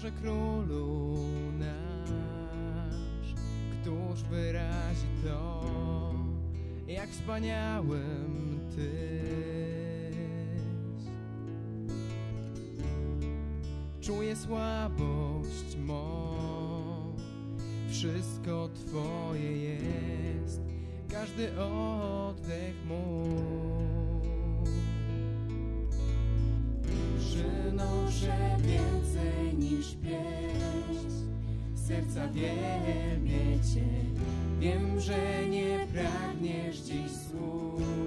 Boże Królu nasz, któż wyrazi to, jak wspaniałym Tyś. Czuję słabość mą, wszystko Twoje jest, każdy oddech mój. Serca wielbię Cię. Wiem, że nie pragniesz dziś słów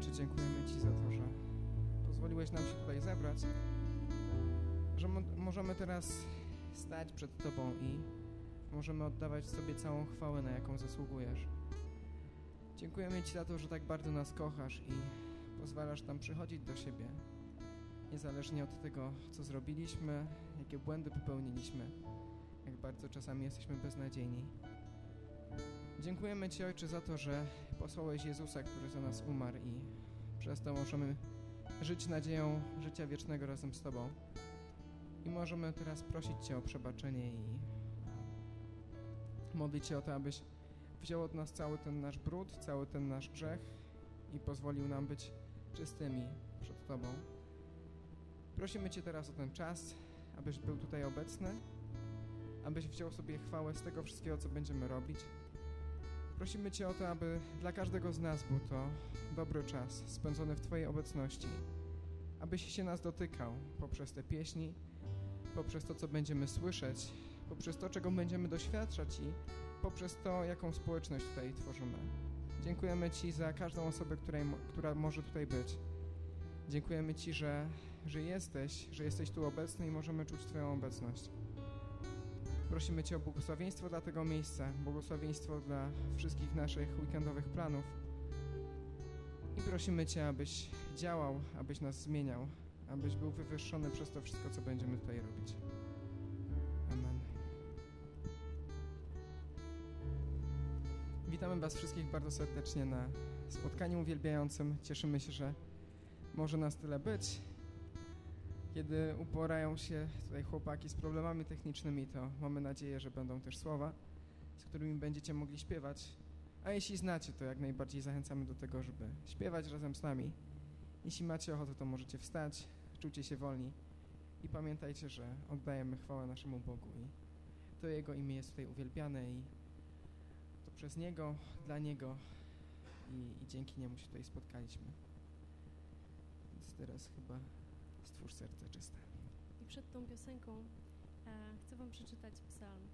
Ojcze, dziękujemy Ci za to, że pozwoliłeś nam się tutaj zebrać, że mo możemy teraz stać przed Tobą i możemy oddawać Sobie całą chwałę, na jaką zasługujesz. Dziękujemy Ci za to, że tak bardzo nas kochasz i pozwalasz nam przychodzić do siebie, niezależnie od tego, co zrobiliśmy, jakie błędy popełniliśmy, jak bardzo czasami jesteśmy beznadziejni. Dziękujemy Ci, Ojcze, za to, że posłałeś Jezusa, który za nas umarł i przez to możemy żyć nadzieją życia wiecznego razem z Tobą. I możemy teraz prosić Cię o przebaczenie i modlić się o to, abyś wziął od nas cały ten nasz brud, cały ten nasz grzech i pozwolił nam być czystymi przed Tobą. Prosimy Cię teraz o ten czas, abyś był tutaj obecny, abyś wziął sobie chwałę z tego wszystkiego, co będziemy robić. Prosimy Cię o to, aby dla każdego z nas był to dobry czas spędzony w Twojej obecności, abyś się nas dotykał poprzez te pieśni, poprzez to, co będziemy słyszeć, poprzez to, czego będziemy doświadczać i poprzez to, jaką społeczność tutaj tworzymy. Dziękujemy Ci za każdą osobę, której, która może tutaj być. Dziękujemy Ci, że, że jesteś, że jesteś tu obecny i możemy czuć Twoją obecność. Prosimy Cię o błogosławieństwo dla tego miejsca, błogosławieństwo dla wszystkich naszych weekendowych planów. I prosimy Cię, abyś działał, abyś nas zmieniał, abyś był wywyższony przez to wszystko, co będziemy tutaj robić. Amen. Witamy Was wszystkich bardzo serdecznie na spotkaniu uwielbiającym. Cieszymy się, że może nas tyle być. Kiedy uporają się tutaj chłopaki z problemami technicznymi, to mamy nadzieję, że będą też słowa, z którymi będziecie mogli śpiewać. A jeśli znacie, to jak najbardziej zachęcamy do tego, żeby śpiewać razem z nami. Jeśli macie ochotę, to możecie wstać, czujcie się wolni i pamiętajcie, że oddajemy chwałę naszemu Bogu i to Jego imię jest tutaj uwielbiane i to przez Niego, dla Niego i, i dzięki Niemu się tutaj spotkaliśmy. Więc teraz chyba stwórz serce czyste. I przed tą piosenką e, chcę Wam przeczytać psalm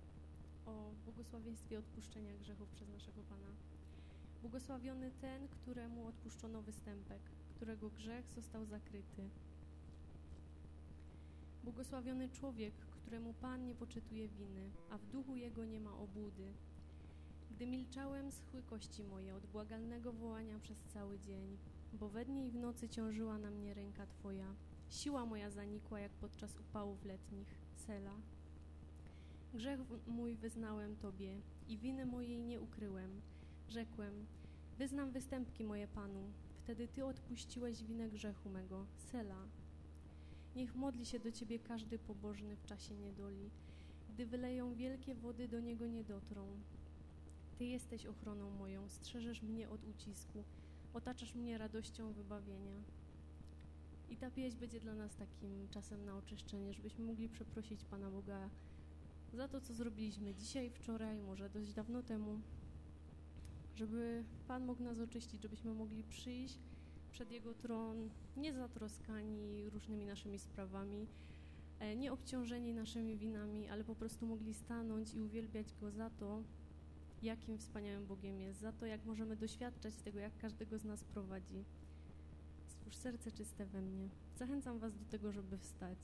o błogosławieństwie odpuszczenia grzechów przez naszego Pana. Błogosławiony ten, któremu odpuszczono występek, którego grzech został zakryty. Błogosławiony człowiek, któremu Pan nie poczytuje winy, a w duchu jego nie ma obłudy. Gdy milczałem, schły kości moje od błagalnego wołania przez cały dzień, bo we dnie i w nocy ciążyła na mnie ręka Twoja. Siła moja zanikła jak podczas upałów letnich. Sela. Grzech mój wyznałem Tobie i winy mojej nie ukryłem. Rzekłem, wyznam występki moje Panu. Wtedy Ty odpuściłeś winę grzechu mego. Sela. Niech modli się do Ciebie każdy pobożny w czasie niedoli. Gdy wyleją wielkie wody, do Niego nie dotrą. Ty jesteś ochroną moją, strzeżesz mnie od ucisku, otaczasz mnie radością wybawienia. I ta pieśń będzie dla nas takim czasem na oczyszczenie, żebyśmy mogli przeprosić Pana Boga za to, co zrobiliśmy dzisiaj, wczoraj, może dość dawno temu, żeby Pan mógł nas oczyścić, żebyśmy mogli przyjść przed Jego tron niezatroskani różnymi naszymi sprawami, e, nie obciążeni naszymi winami, ale po prostu mogli stanąć i uwielbiać Go za to, jakim wspaniałym Bogiem jest, za to, jak możemy doświadczać tego, jak każdego z nas prowadzi. Stwórz serce czyste we mnie. Zachęcam Was do tego, żeby wstać.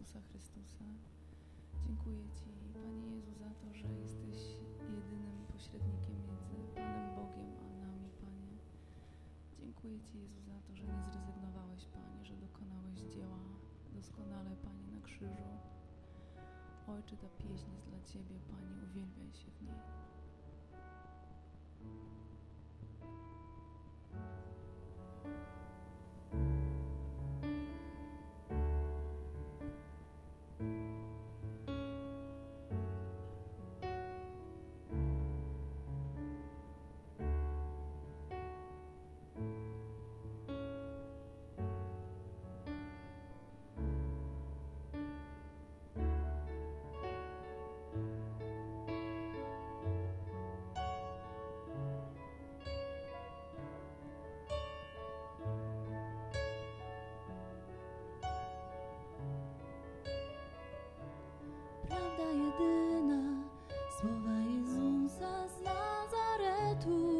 Jezusa Chrystusa. Dziękuję Ci, Panie Jezu, za to, że jesteś jedynym pośrednikiem między Panem Bogiem a nami, Panie. Dziękuję Ci, Jezu, za to, że nie zrezygnowałeś, Panie, że dokonałeś dzieła doskonale, Panie, na krzyżu. Ojcze, ta pieśń jest dla Ciebie, Panie, uwielbiaj się w niej. Jedyna, słowa Jezusa z Nazaretu,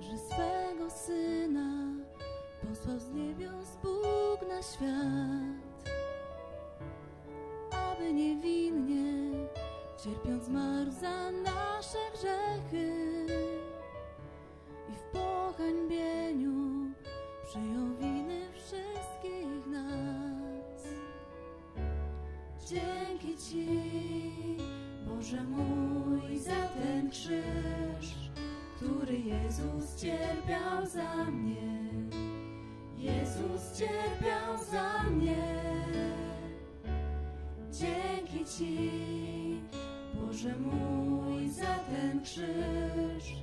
że swego Syna posłał z niebios Bóg na świat, aby niewinnie, cierpiąc zmarł za nasze grzechy Dzięki Ci, Boże mój, za ten krzyż, który Jezus cierpiał za mnie. Jezus cierpiał za mnie. Dzięki Ci, Boże mój, za ten krzyż,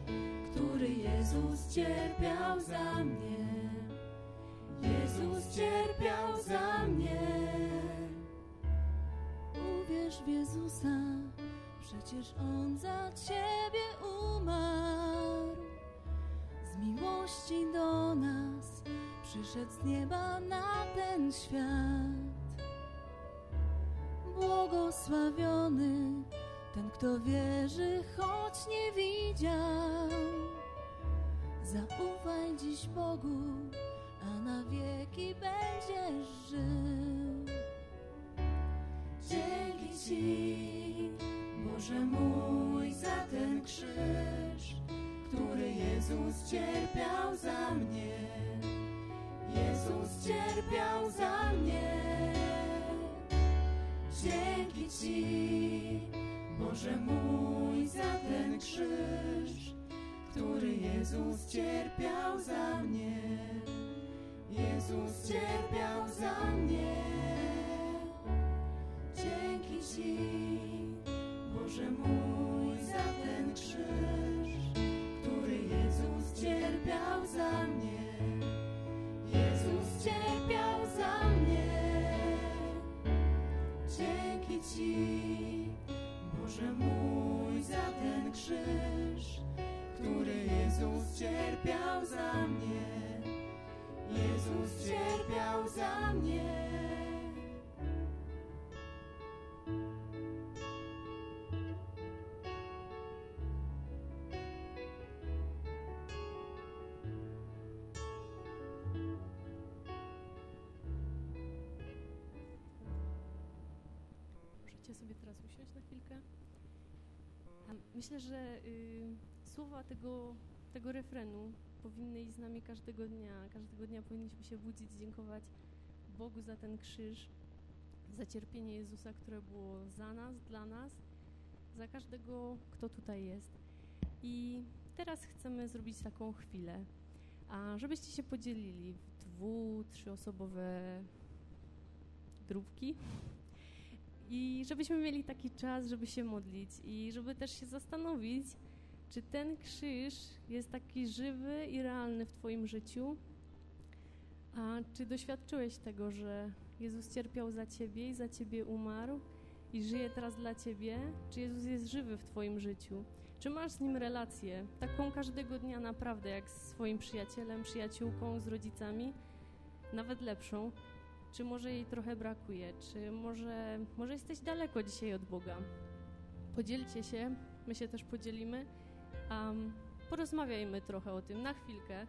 który Jezus cierpiał za mnie. Jezus cierpiał za mnie. Przecież On za Ciebie umarł. Z miłości do nas przyszedł z nieba na ten świat. Błogosławiony ten, kto wierzy, choć nie widział. Zaufaj dziś Bogu, a na wieki będziesz żył. Dzięki Ci, Boże mój, za ten krzyż, który Jezus cierpiał za mnie. Jezus cierpiał za mnie. Dzięki Ci, Boże mój, za ten krzyż, który Jezus cierpiał za mnie. Jezus cierpiał za mnie. Możecie sobie teraz usiąść na chwilkę. Myślę, że y, słowa tego, tego refrenu powinny iść z nami każdego dnia. Każdego dnia powinniśmy się budzić, dziękować Bogu za ten krzyż, za cierpienie Jezusa, które było za nas, dla nas, za każdego, kto tutaj jest. I teraz chcemy zrobić taką chwilę, a żebyście się podzielili w dwu, trzyosobowe grupki i żebyśmy mieli taki czas, żeby się modlić i żeby też się zastanowić, czy ten krzyż jest taki żywy i realny w Twoim życiu, a czy doświadczyłeś tego, że Jezus cierpiał za Ciebie i za Ciebie umarł i żyje teraz dla Ciebie? Czy Jezus jest żywy w Twoim życiu? Czy masz z Nim relację, taką każdego dnia naprawdę, jak z swoim przyjacielem, przyjaciółką, z rodzicami, nawet lepszą? Czy może jej trochę brakuje? Czy może, może jesteś daleko dzisiaj od Boga? Podzielcie się, my się też podzielimy. Um, porozmawiajmy trochę o tym na chwilkę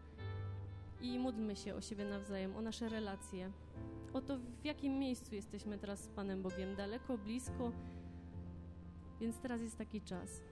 i módlmy się o siebie nawzajem, o nasze relacje, o to, w jakim miejscu jesteśmy teraz z Panem Bogiem, daleko, blisko. Więc teraz jest taki czas.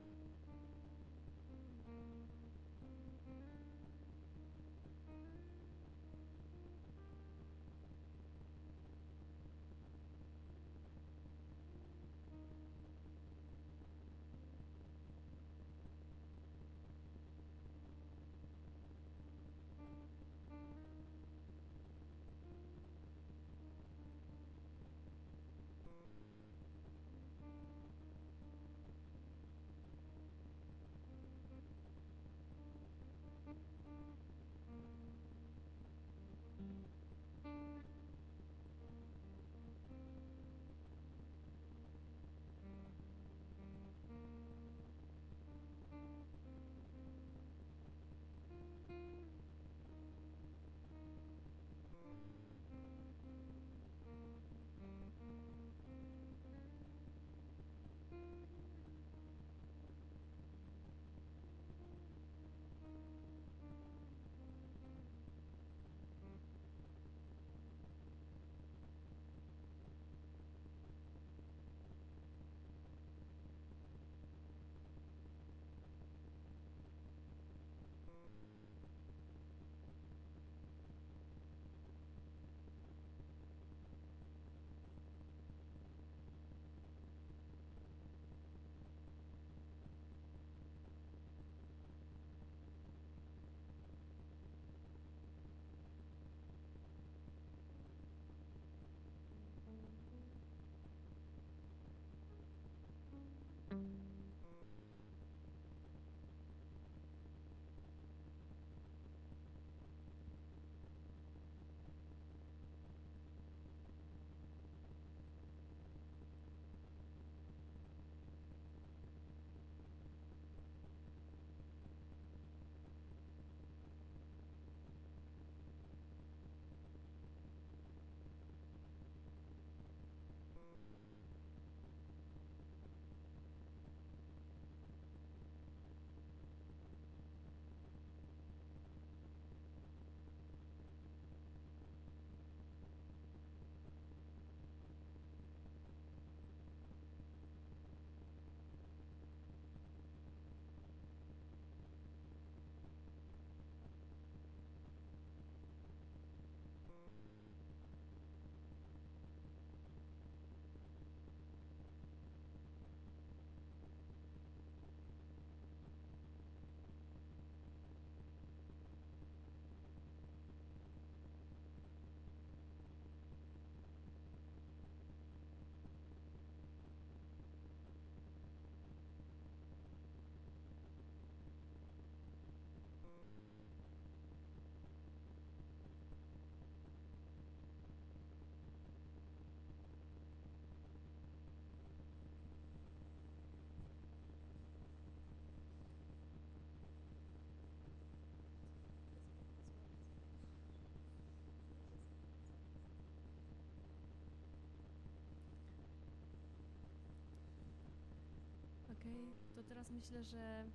Okej, to teraz myślę, że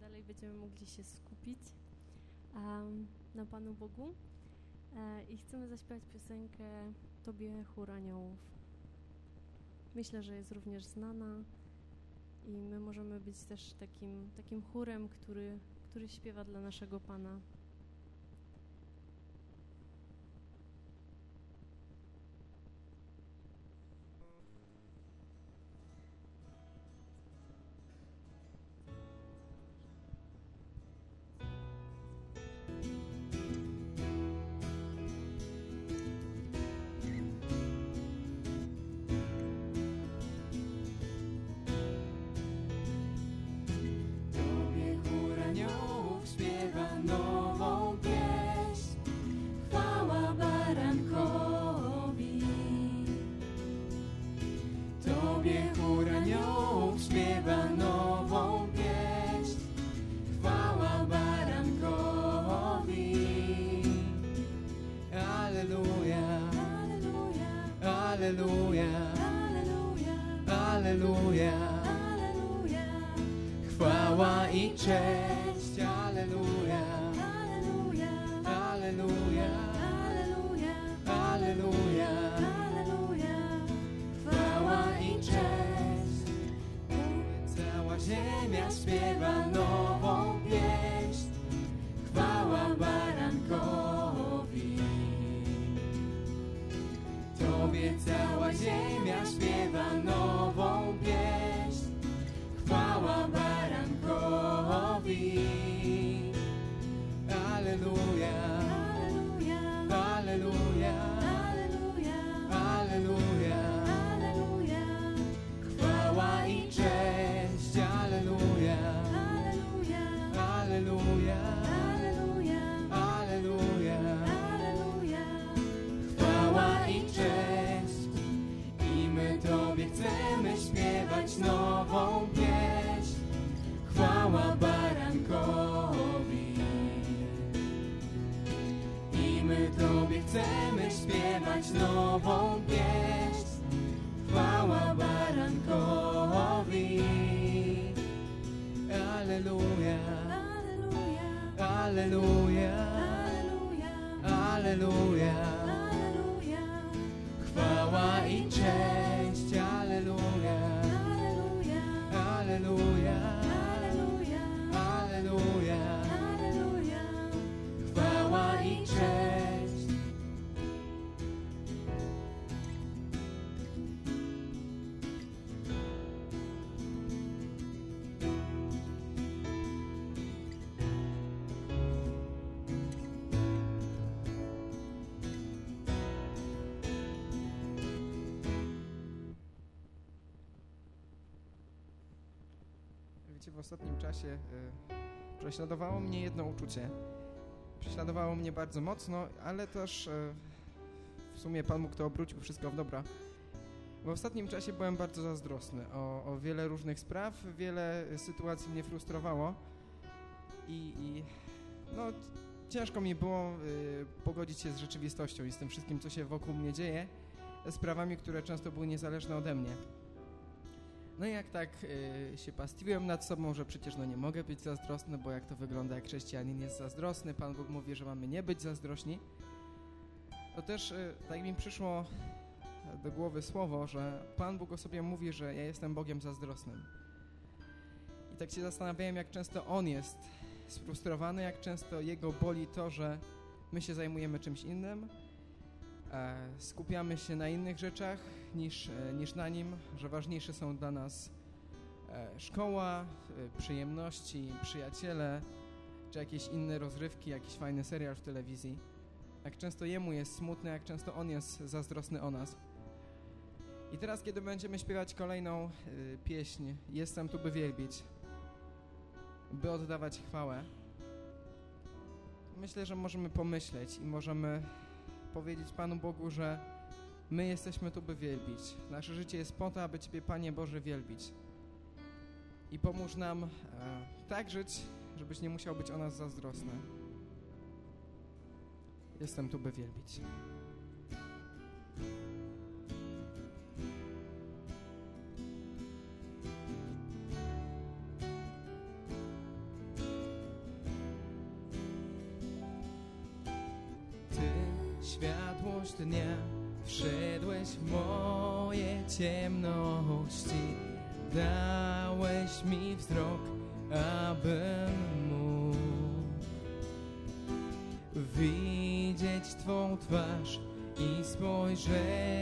dalej będziemy mogli się skupić em, na Panu Bogu e, i chcemy zaśpiewać piosenkę Tobie chór aniołów. Myślę, że jest również znana i my możemy być też takim, takim chórem, który, który śpiewa dla naszego Pana. Ziemia śpiewa nową pieśń. Chwała barankowi. Tobie cała ziemia śpiewa nową pieśń. Chwała barankowi. Alleluja, śpiewać nową pieśń. Chwała barankowi. Alleluja, Alleluja, Alleluja. Chwała i cześć, czasie y, prześladowało mnie jedno uczucie. Prześladowało mnie bardzo mocno, ale też y, w sumie Pan Bóg to obrócił wszystko w dobro. W ostatnim czasie byłem bardzo zazdrosny o, o wiele różnych spraw, wiele sytuacji mnie frustrowało i, i no, ciężko mi było y, pogodzić się z rzeczywistością i z tym wszystkim, co się wokół mnie dzieje, sprawami, które często były niezależne ode mnie. No i jak tak y, się pastwiłem nad sobą, że przecież no nie mogę być zazdrosny, bo jak to wygląda, jak chrześcijanin jest zazdrosny, Pan Bóg mówi, że mamy nie być zazdrośni, to też y, tak mi przyszło do głowy słowo, że Pan Bóg o sobie mówi, że ja jestem Bogiem zazdrosnym. I tak się zastanawiałem, jak często On jest sfrustrowany, jak często Jego boli to, że my się zajmujemy czymś innym, e, skupiamy się na innych rzeczach niż, e, niż na Nim, że ważniejsze są dla nas e, szkoła, e, przyjemności, przyjaciele, czy jakieś inne rozrywki, jakiś fajny serial w telewizji. Jak często Jemu jest smutny, jak często On jest zazdrosny o nas. I teraz, kiedy będziemy śpiewać kolejną pieśń, Jestem tu, by wielbić, by oddawać chwałę, myślę, że możemy pomyśleć i możemy powiedzieć Panu Bogu, że my jesteśmy tu, by wielbić. Nasze życie jest po to, aby Ciebie, Panie Boże, wielbić. I pomóż nam e, tak żyć, żebyś nie musiał być o nas zazdrosny. Jestem tu, by wielbić. Twarz i spojrzenie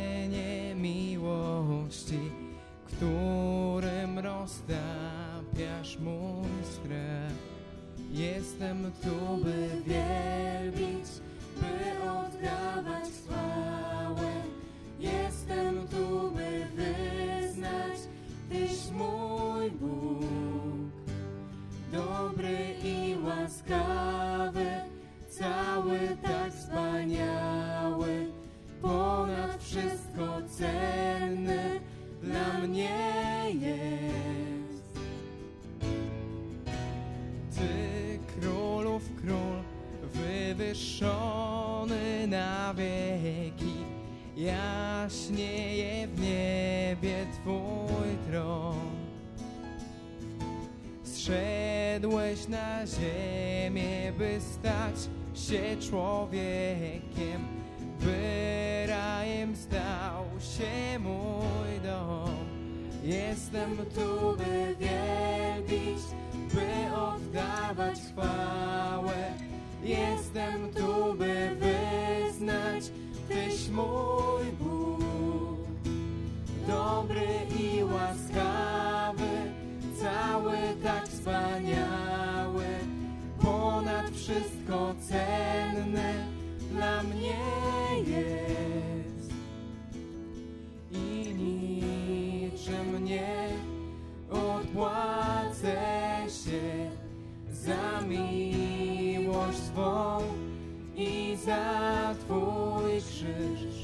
człowiekiem, by rajem stał się mój dom. Jestem tu, krzyż.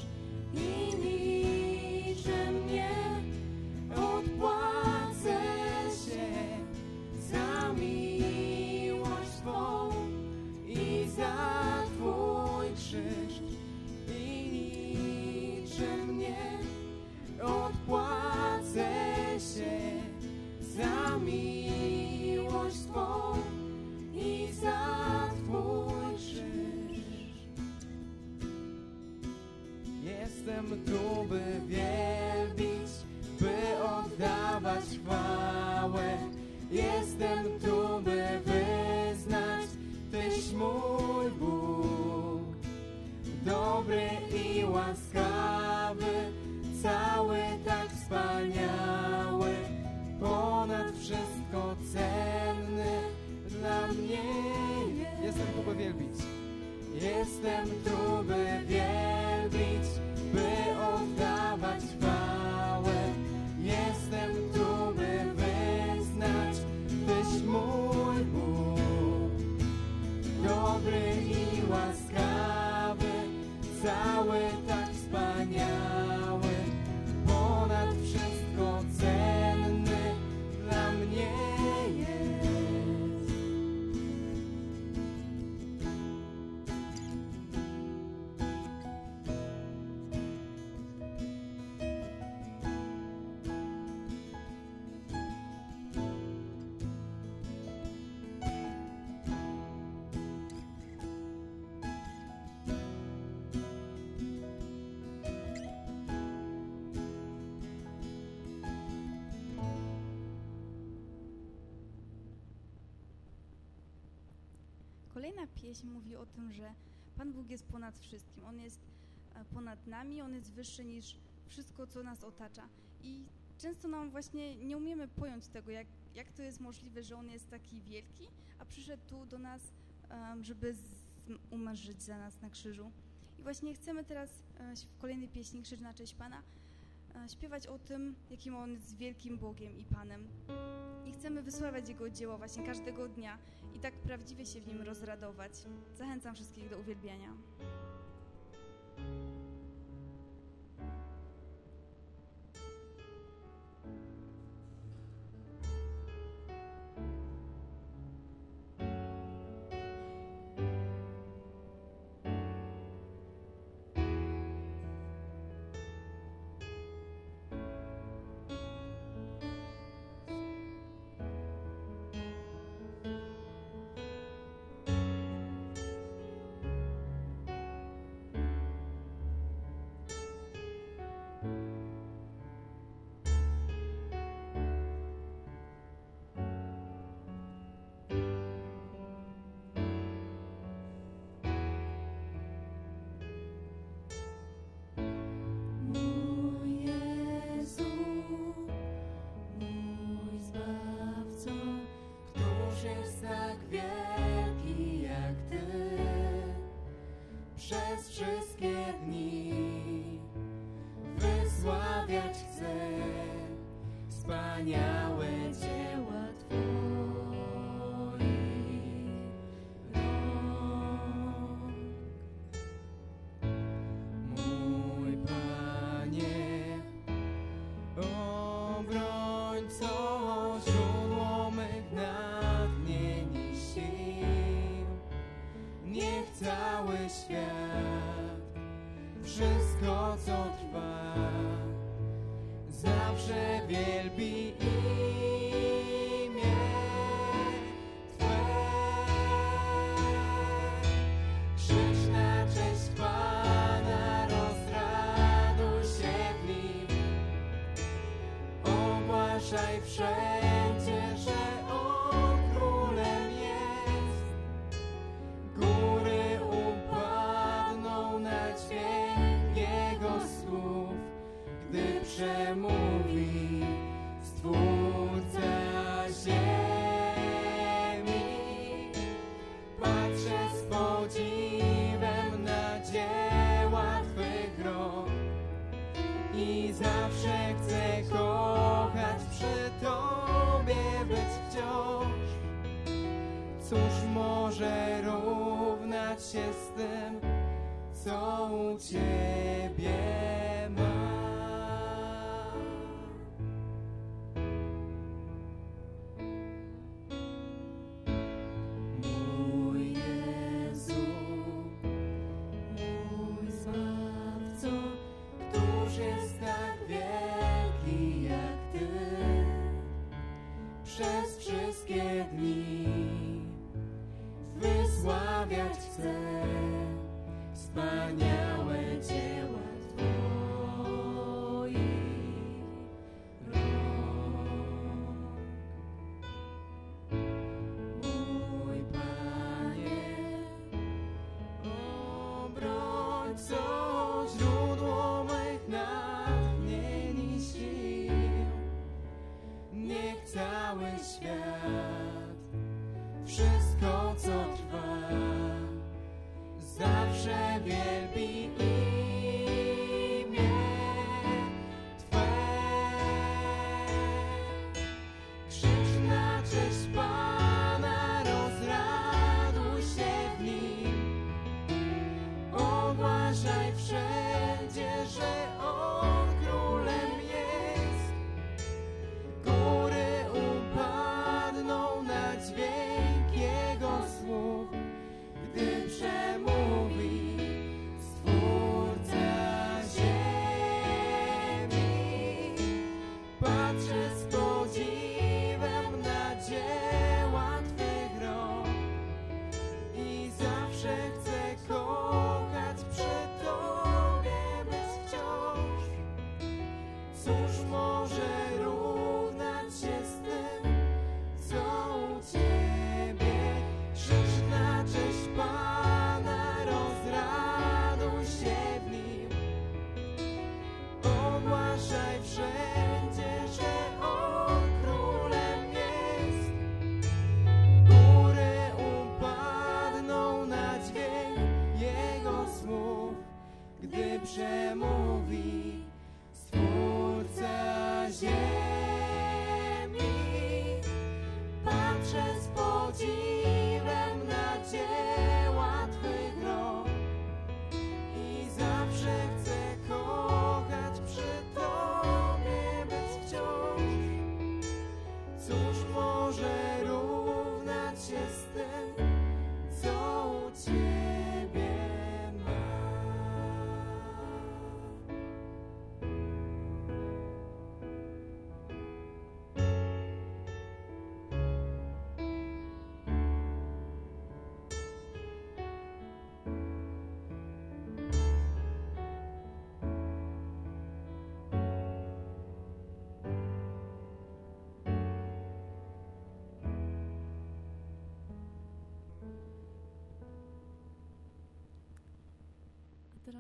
Jestem tu, o tym, że Pan Bóg jest ponad wszystkim. On jest e, ponad nami, On jest wyższy niż wszystko, co nas otacza. I często nam właśnie nie umiemy pojąć tego, jak, jak to jest możliwe, że On jest taki wielki, a przyszedł tu do nas, żeby umrzeć za nas na krzyżu. I właśnie chcemy teraz e, w kolejnej pieśni Krzyż na cześć Pana śpiewać o tym, jakim On jest wielkim Bogiem i Panem. I chcemy wysławiać Jego dzieło właśnie każdego dnia i tak prawdziwie się w nim rozradować. Zachęcam wszystkich do uwielbiania. hanya jest tak wielki jak Ty przez wszystkie dni. Wysławiać chcę.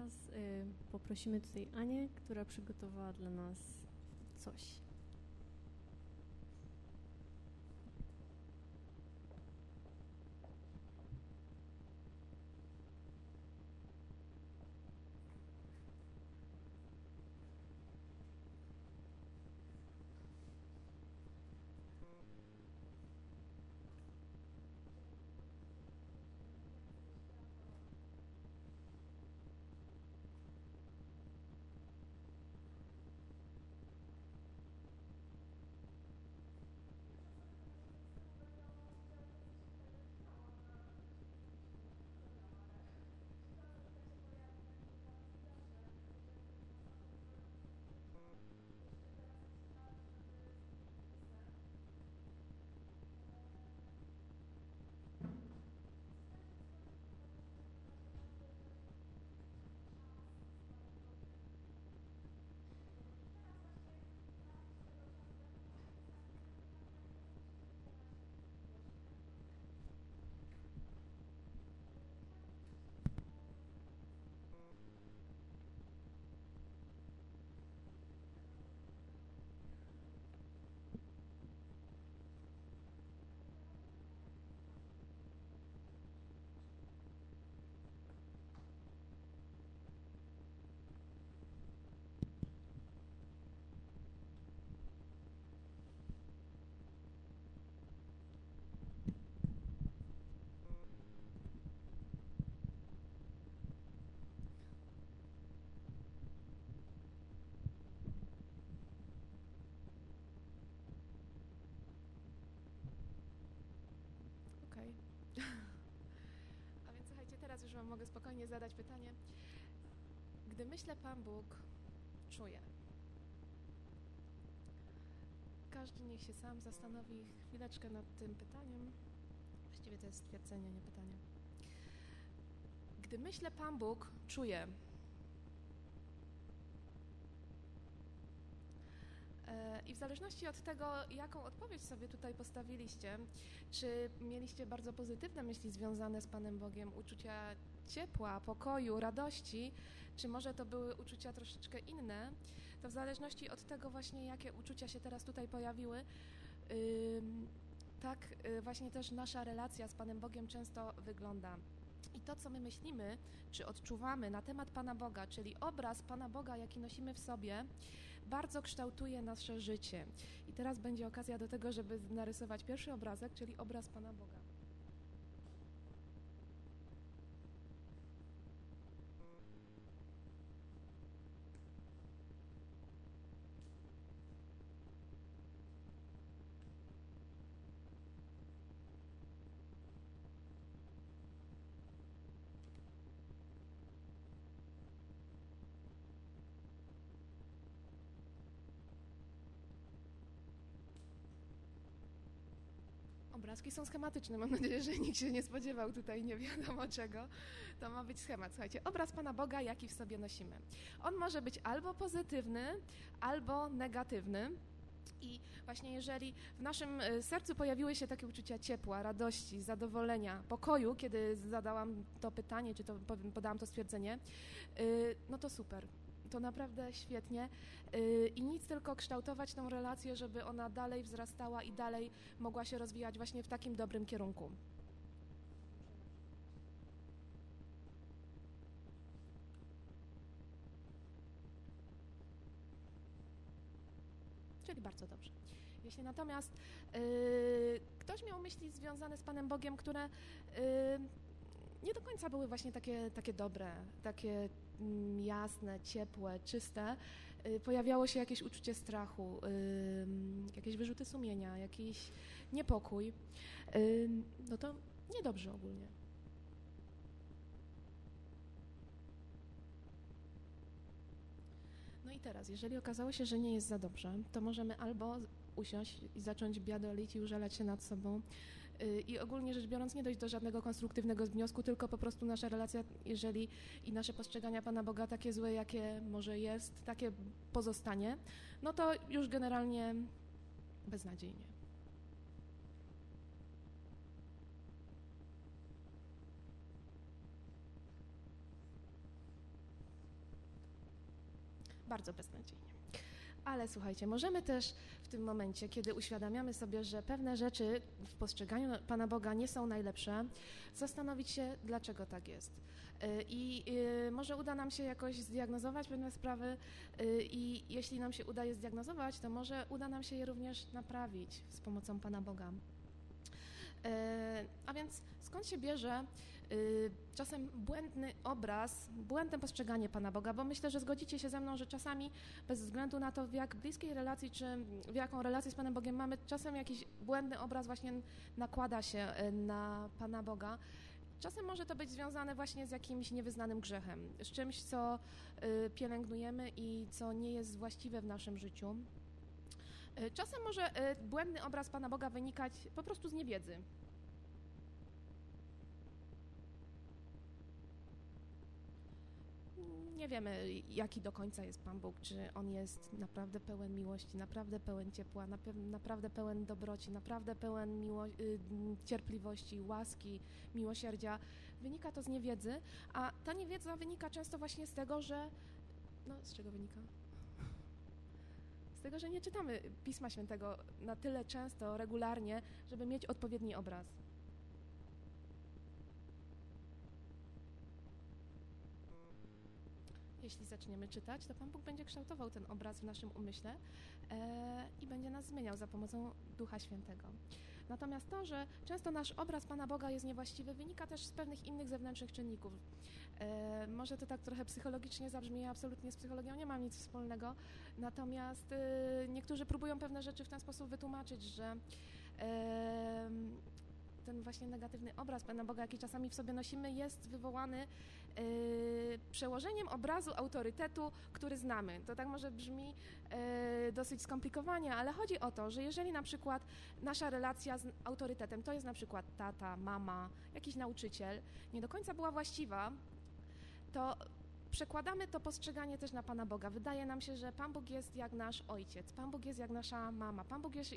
teraz y, poprosimy tutaj Anię, która przygotowała dla nas coś. Mogę spokojnie zadać pytanie. Gdy myślę Pan Bóg, czuję. Każdy niech się sam zastanowi chwileczkę nad tym pytaniem. Właściwie to jest stwierdzenie, nie pytanie. Gdy myślę Pan Bóg, czuję. E, I w zależności od tego, jaką odpowiedź sobie tutaj postawiliście, czy mieliście bardzo pozytywne myśli związane z Panem Bogiem, uczucia ciepła, pokoju, radości, czy może to były uczucia troszeczkę inne, to w zależności od tego właśnie, jakie uczucia się teraz tutaj pojawiły, tak y, właśnie też nasza relacja z Panem Bogiem często wygląda. I to, co my myślimy, czy odczuwamy na temat Pana Boga, czyli obraz Pana Boga, jaki nosimy w sobie, bardzo kształtuje nasze życie. I teraz będzie okazja do tego, żeby narysować pierwszy obrazek, czyli obraz Pana Boga. Są schematyczne. Mam nadzieję, że nikt się nie spodziewał tutaj nie wiadomo czego. To ma być schemat. Słuchajcie, obraz Pana Boga, jaki w sobie nosimy. On może być albo pozytywny, albo negatywny. I właśnie jeżeli w naszym e, sercu pojawiły się takie uczucia ciepła, radości, zadowolenia, pokoju, kiedy zadałam to pytanie, czy to podałam to stwierdzenie, e, no to super to naprawdę świetnie y, i nic tylko kształtować tą relację, żeby ona dalej wzrastała i dalej mogła się rozwijać właśnie w takim dobrym kierunku. Czyli bardzo dobrze. Jeśli natomiast yy, ktoś miał myśli związane z Panem Bogiem, które yy, nie do końca były właśnie takie, takie dobre, takie Mm, jasne, ciepłe, czyste, y, pojawiało się jakieś uczucie strachu, jakieś wyrzuty sumienia, jakiś niepokój, no to niedobrze ogólnie. No i teraz, jeżeli okazało się, że nie jest za dobrze, to możemy albo usiąść i zacząć biadolić i użalać się nad sobą, i ogólnie rzecz biorąc nie dojść do żadnego konstruktywnego wniosku, tylko po prostu nasza relacja, jeżeli i nasze postrzegania Pana Boga takie złe, jakie może jest, takie pozostanie, no to już generalnie beznadziejnie. Bardzo beznadziejnie. Ale słuchajcie, możemy też w tym momencie, kiedy uświadamiamy sobie, że pewne rzeczy w postrzeganiu Pana Boga nie są najlepsze, zastanowić się, dlaczego tak jest. Y, I y, może uda nam się jakoś zdiagnozować pewne sprawy, y, i jeśli nam się uda je zdiagnozować, to może uda nam się je również naprawić z pomocą Pana Boga. A więc skąd się bierze Y, czasem błędny obraz, błędne postrzeganie Pana Boga, bo myślę, że zgodzicie się ze mną, że czasami bez względu na to, w jak bliskiej relacji, czy w jaką relację z Panem Bogiem mamy, czasem jakiś błędny obraz właśnie nakłada się y, na Pana Boga. Czasem może to być związane właśnie z jakimś niewyznanym grzechem, z czymś, co pielęgnujemy i co nie jest właściwe w naszym życiu. Czasem może błędny obraz Pana Boga wynikać po prostu z niewiedzy, nie wiemy, jaki do końca jest Pan Bóg, czy On jest naprawdę pełen miłości, naprawdę pełen ciepła, naprawdę pełen dobroci, naprawdę pełen miło, y, cierpliwości, łaski, miłosierdzia. Wynika to z niewiedzy, a ta niewiedza wynika często właśnie z tego, że... No, z czego wynika? Tego, że nie czytamy Pisma Świętego na tyle często, regularnie, żeby mieć odpowiedni obraz. jeśli zaczniemy czytać, to Pan Bóg będzie kształtował ten obraz w naszym umyśle e, i będzie nas zmieniał za pomocą Ducha Świętego. Natomiast to, że często nasz obraz Pana Boga jest niewłaściwy, wynika też z pewnych innych zewnętrznych czynników. E, może to tak trochę psychologicznie zabrzmi, ja absolutnie z psychologią nie mam nic wspólnego, natomiast e, niektórzy próbują pewne rzeczy w ten sposób wytłumaczyć, że ten właśnie negatywny obraz Pana Boga, jaki czasami w sobie nosimy, jest wywołany y, przełożeniem obrazu autorytetu, który znamy. To tak może brzmi y, dosyć skomplikowanie, ale chodzi o to, że jeżeli na przykład nasza relacja z autorytetem to jest na przykład tata, mama, jakiś nauczyciel, nie do końca była właściwa, to przekładamy to postrzeganie też na Pana Boga. Wydaje nam się, że Pan Bóg jest jak nasz ojciec, Pan Bóg jest jak nasza mama, Pan Bóg jest,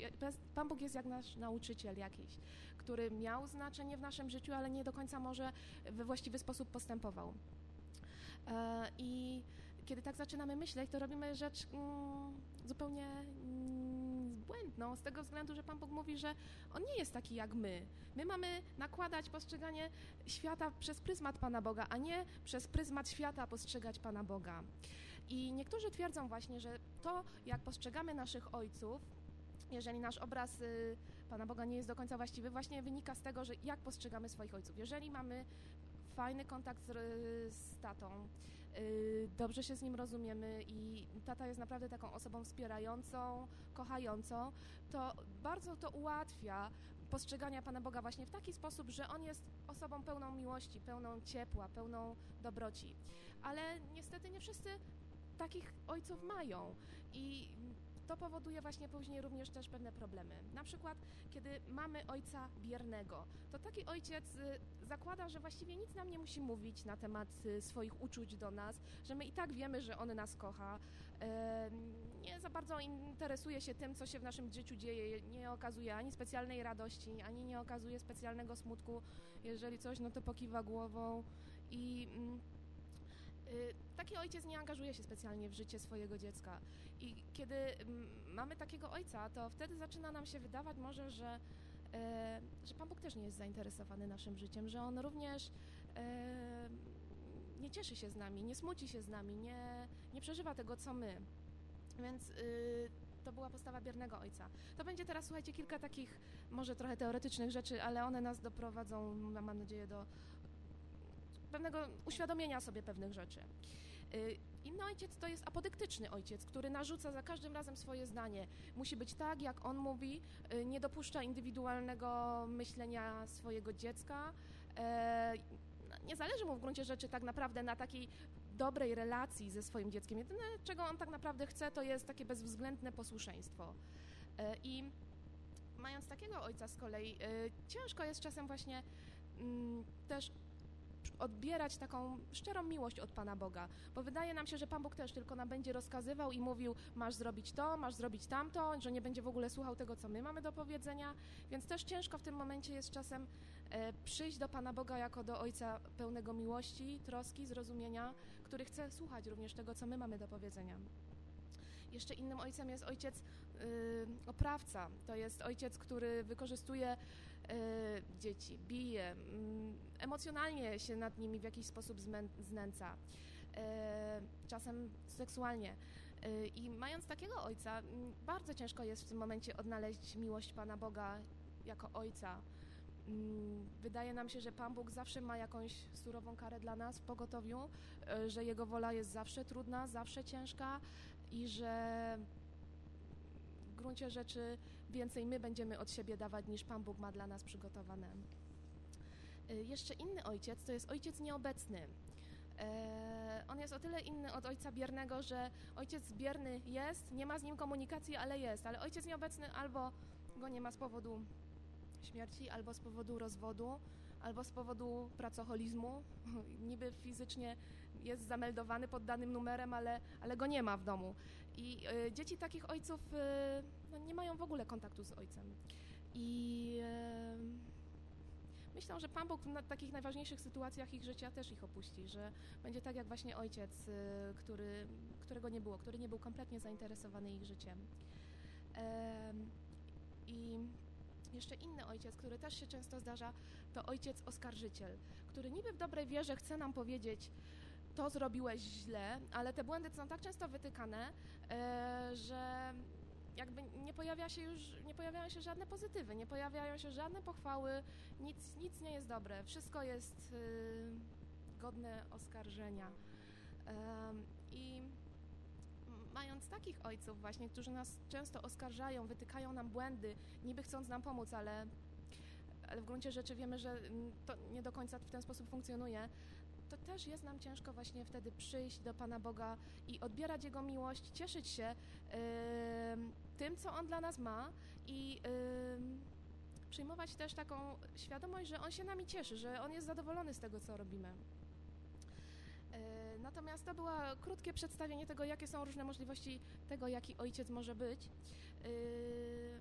Pan Bóg jest jak nasz nauczyciel jakiś, który miał znaczenie w naszym życiu, ale nie do końca może we właściwy sposób postępował. E, I kiedy tak zaczynamy myśleć, to robimy rzecz mm, zupełnie błędną, z tego względu, że Pan Bóg mówi, że On nie jest taki jak my. My mamy nakładać postrzeganie świata przez pryzmat Pana Boga, a nie przez pryzmat świata postrzegać Pana Boga. I niektórzy twierdzą właśnie, że to, jak postrzegamy naszych ojców, jeżeli nasz obraz y, Pana Boga nie jest do końca właściwy, właśnie wynika z tego, że jak postrzegamy swoich ojców. Jeżeli mamy fajny kontakt z, z tatą, Y, dobrze się z nim rozumiemy i tata jest naprawdę taką osobą wspierającą, kochającą, to bardzo to ułatwia postrzegania Pana Boga właśnie w taki sposób, że On jest osobą pełną miłości, pełną ciepła, pełną dobroci. Ale niestety nie wszyscy takich ojców mają i to powoduje właśnie później również też pewne problemy. Na przykład, kiedy mamy ojca biernego, to taki ojciec y, zakłada, że właściwie nic nam nie musi mówić na temat y, swoich uczuć do nas, że my i tak wiemy, że on nas kocha. Nie za bardzo interesuje się tym, co się w naszym życiu dzieje, nie okazuje ani specjalnej radości, ani nie okazuje specjalnego smutku. Jeżeli coś, no to pokiwa głową i mm, taki ojciec nie angażuje się specjalnie w życie swojego dziecka. I kiedy mm, mamy takiego ojca, to wtedy zaczyna nam się wydawać może, że, e, że Pan Bóg też nie jest zainteresowany naszym życiem, że On również e, nie cieszy się z nami, nie smuci się z nami, nie, nie przeżywa tego, co my. Więc y, to była postawa biernego ojca. To będzie teraz, słuchajcie, kilka takich może trochę teoretycznych rzeczy, ale one nas doprowadzą, mam nadzieję, do pewnego uświadomienia sobie pewnych rzeczy. Y, inny ojciec to jest apodyktyczny ojciec, który narzuca za każdym razem swoje zdanie. Musi być tak, jak on mówi, y, nie dopuszcza indywidualnego myślenia swojego dziecka. E, nie zależy mu w gruncie rzeczy tak naprawdę na takiej dobrej relacji ze swoim dzieckiem. Jedyne, czego on tak naprawdę chce, to jest takie bezwzględne posłuszeństwo. E, I mając takiego ojca z kolei, e, ciężko jest czasem właśnie mm, też odbierać taką szczerą miłość od Pana Boga, bo wydaje nam się, że Pan Bóg też tylko nam będzie rozkazywał i mówił, masz zrobić to, masz zrobić tamto, że nie będzie w ogóle słuchał tego, co my mamy do powiedzenia, więc też ciężko w tym momencie jest czasem e, przyjść do Pana Boga jako do Ojca pełnego miłości, troski, zrozumienia, który chce słuchać również tego, co my mamy do powiedzenia. Jeszcze innym ojcem jest ojciec y, oprawca. To jest ojciec, który wykorzystuje dzieci, bije, mm, emocjonalnie się nad nimi w jakiś sposób znęca, y, czasem seksualnie. Y, I mając takiego ojca, bardzo ciężko jest w tym momencie odnaleźć miłość Pana Boga jako ojca. Mm, wydaje nam się, że Pan Bóg zawsze ma jakąś surową karę dla nas w pogotowiu, że Jego wola jest zawsze trudna, zawsze ciężka i że w gruncie rzeczy więcej my będziemy od siebie dawać niż Pan Bóg ma dla nas przygotowane. Y, jeszcze inny ojciec to jest ojciec nieobecny. E, on jest o tyle inny od ojca biernego, że ojciec bierny jest, nie ma z nim komunikacji, ale jest, ale ojciec nieobecny albo go nie ma z powodu śmierci, albo z powodu rozwodu, albo z powodu pracoholizmu. Niby fizycznie jest zameldowany pod danym numerem, ale, ale go nie ma w domu. I y, dzieci takich ojców y, no, nie mają w ogóle kontaktu z ojcem. I y, myślę, że Pan Bóg w takich najważniejszych sytuacjach ich życia też ich opuści, że będzie tak jak właśnie ojciec, który, którego nie było, który nie był kompletnie zainteresowany ich życiem. I jeszcze inny ojciec, który też się często zdarza, to ojciec oskarżyciel, który niby w dobrej wierze chce nam powiedzieć, to zrobiłeś źle, ale te błędy są tak często wytykane, e, że jakby nie pojawia się już, nie pojawiają się żadne pozytywy, nie pojawiają się żadne pochwały, nic, nic nie jest dobre, wszystko jest y, godne oskarżenia. I mając takich ojców właśnie, którzy nas często oskarżają, wytykają nam błędy, niby chcąc nam pomóc, ale ale w gruncie rzeczy wiemy, że to nie do końca w ten sposób funkcjonuje, to też jest nam ciężko właśnie wtedy przyjść do Pana Boga i odbierać Jego miłość, cieszyć się ym, tym, co On dla nas ma i ym, przyjmować też taką świadomość, że On się nami cieszy, że On jest zadowolony z tego, co robimy. Yy, Natomiast to było krótkie przedstawienie tego, jakie są różne możliwości tego, jaki ojciec może być. Yy,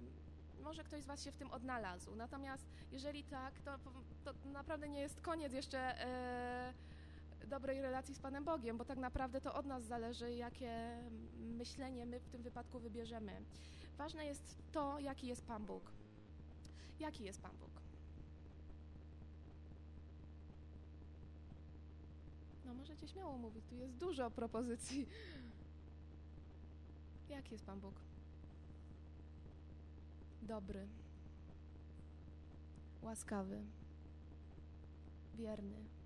Może ktoś z Was się w tym odnalazł. Natomiast jeżeli tak, to, to naprawdę nie jest koniec jeszcze yy, dobrej relacji z Panem Bogiem, bo tak naprawdę to od nas zależy, jakie myślenie my w tym wypadku wybierzemy. Ważne jest to, jaki jest Pan Bóg. Jaki jest Pan Bóg? No możecie śmiało mówić, tu jest dużo propozycji. Jaki jest Pan Bóg? Dobry, łaskawy, wierny,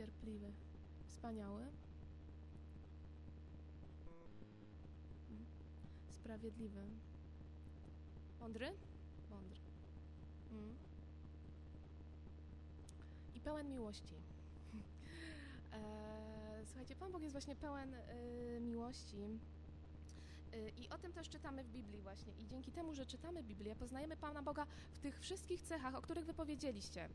cierpliwy, wspaniały, sprawiedliwy, mądry, mądry Mm. i pełen miłości. E, Słuchajcie, Pan Bóg jest właśnie pełen e, miłości. E, I o tym też czytamy w Biblii właśnie. I dzięki temu, że czytamy Biblię, poznajemy Pana Boga w tych wszystkich cechach, o których wy powiedzieliście. E,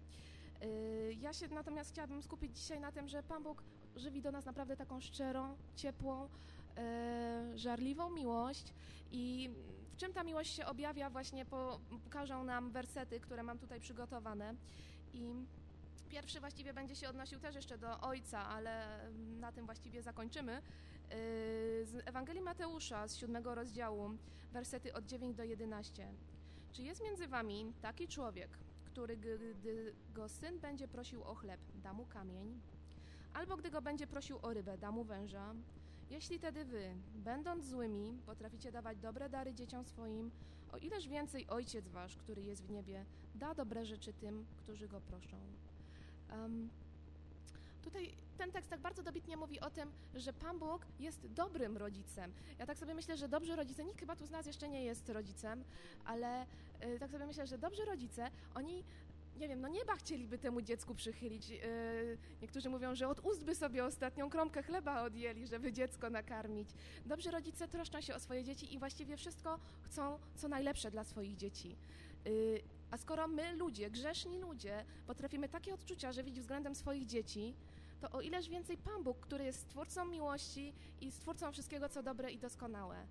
Ja się natomiast chciałabym skupić dzisiaj na tym, że Pan Bóg żywi do nas naprawdę taką szczerą, ciepłą, e, żarliwą miłość i w czym ta miłość się objawia właśnie po, pokażą nam wersety, które mam tutaj przygotowane i Pierwszy właściwie będzie się odnosił też jeszcze do Ojca, ale na tym właściwie zakończymy. Yy, Z Ewangelii Mateusza z siódmego rozdziału, wersety od 9 do 11. Czy jest między wami taki człowiek, który gdy go syn będzie prosił o chleb, da mu kamień? Albo gdy go będzie prosił o rybę, da mu węża? Jeśli tedy wy, będąc złymi, potraficie dawać dobre dary dzieciom swoim, o ileż więcej Ojciec wasz, który jest w niebie, da dobre rzeczy tym, którzy go proszą. Um, tutaj ten tekst tak bardzo dobitnie mówi o tym, że Pan Bóg jest dobrym rodzicem. Ja tak sobie myślę, że dobrzy rodzice, nikt chyba tu z nas jeszcze nie jest rodzicem, ale y, tak sobie myślę, że dobrzy rodzice, oni nie wiem, no nieba chcieliby temu dziecku przychylić. Yy, niektórzy mówią, że od ust by sobie ostatnią kromkę chleba odjęli, żeby dziecko nakarmić. Dobrzy rodzice troszczą się o swoje dzieci i właściwie wszystko chcą, co najlepsze dla swoich dzieci. Yy, a skoro my, ludzie, grzeszni ludzie, potrafimy takie odczucia żywić względem swoich dzieci, to o ileż więcej Pan Bóg, który jest stwórcą miłości i stwórcą wszystkiego, co dobre i doskonałe.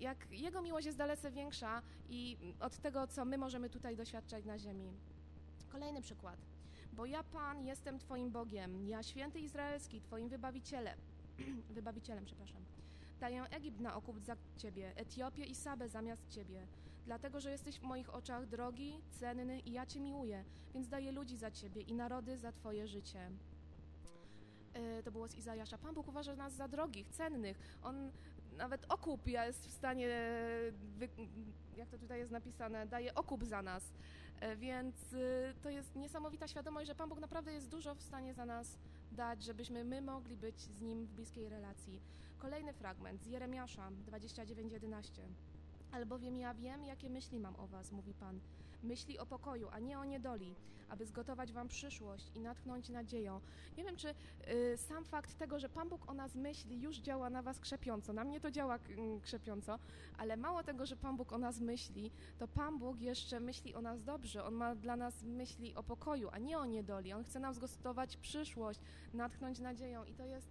Jak Jego miłość jest dalece większa i od tego, co my możemy tutaj doświadczać na ziemi. Kolejny przykład. Bo ja, Pan, jestem Twoim Bogiem, ja, święty Izraelski, Twoim wybawicielem, wybawicielem, przepraszam. Daję Egipt na okup za Ciebie, Etiopię i Sabę zamiast Ciebie, dlatego, że jesteś w moich oczach drogi, cenny i ja Cię miłuję, więc daję ludzi za Ciebie i narody za Twoje życie. E, To było z Izajasza. Pan Bóg uważa nas za drogich, cennych. On nawet okup jest w stanie, wy, jak to tutaj jest napisane, daje okup za nas. E, Więc to jest niesamowita świadomość, że Pan Bóg naprawdę jest dużo w stanie za nas dać, żebyśmy my mogli być z Nim w bliskiej relacji. Kolejny fragment z Jeremiasza 29:11. Albowiem ja wiem, jakie myśli mam o was, mówi Pan. Myśli o pokoju, a nie o niedoli, aby zgotować wam przyszłość i natchnąć nadzieją. Nie wiem, czy y, sam fakt tego, że Pan Bóg o nas myśli, już działa na was krzepiąco. Na mnie to działa mm, krzepiąco, ale mało tego, że Pan Bóg o nas myśli, to Pan Bóg jeszcze myśli o nas dobrze. On ma dla nas myśli o pokoju, a nie o niedoli. On chce nam zgotować przyszłość, natchnąć nadzieją i to jest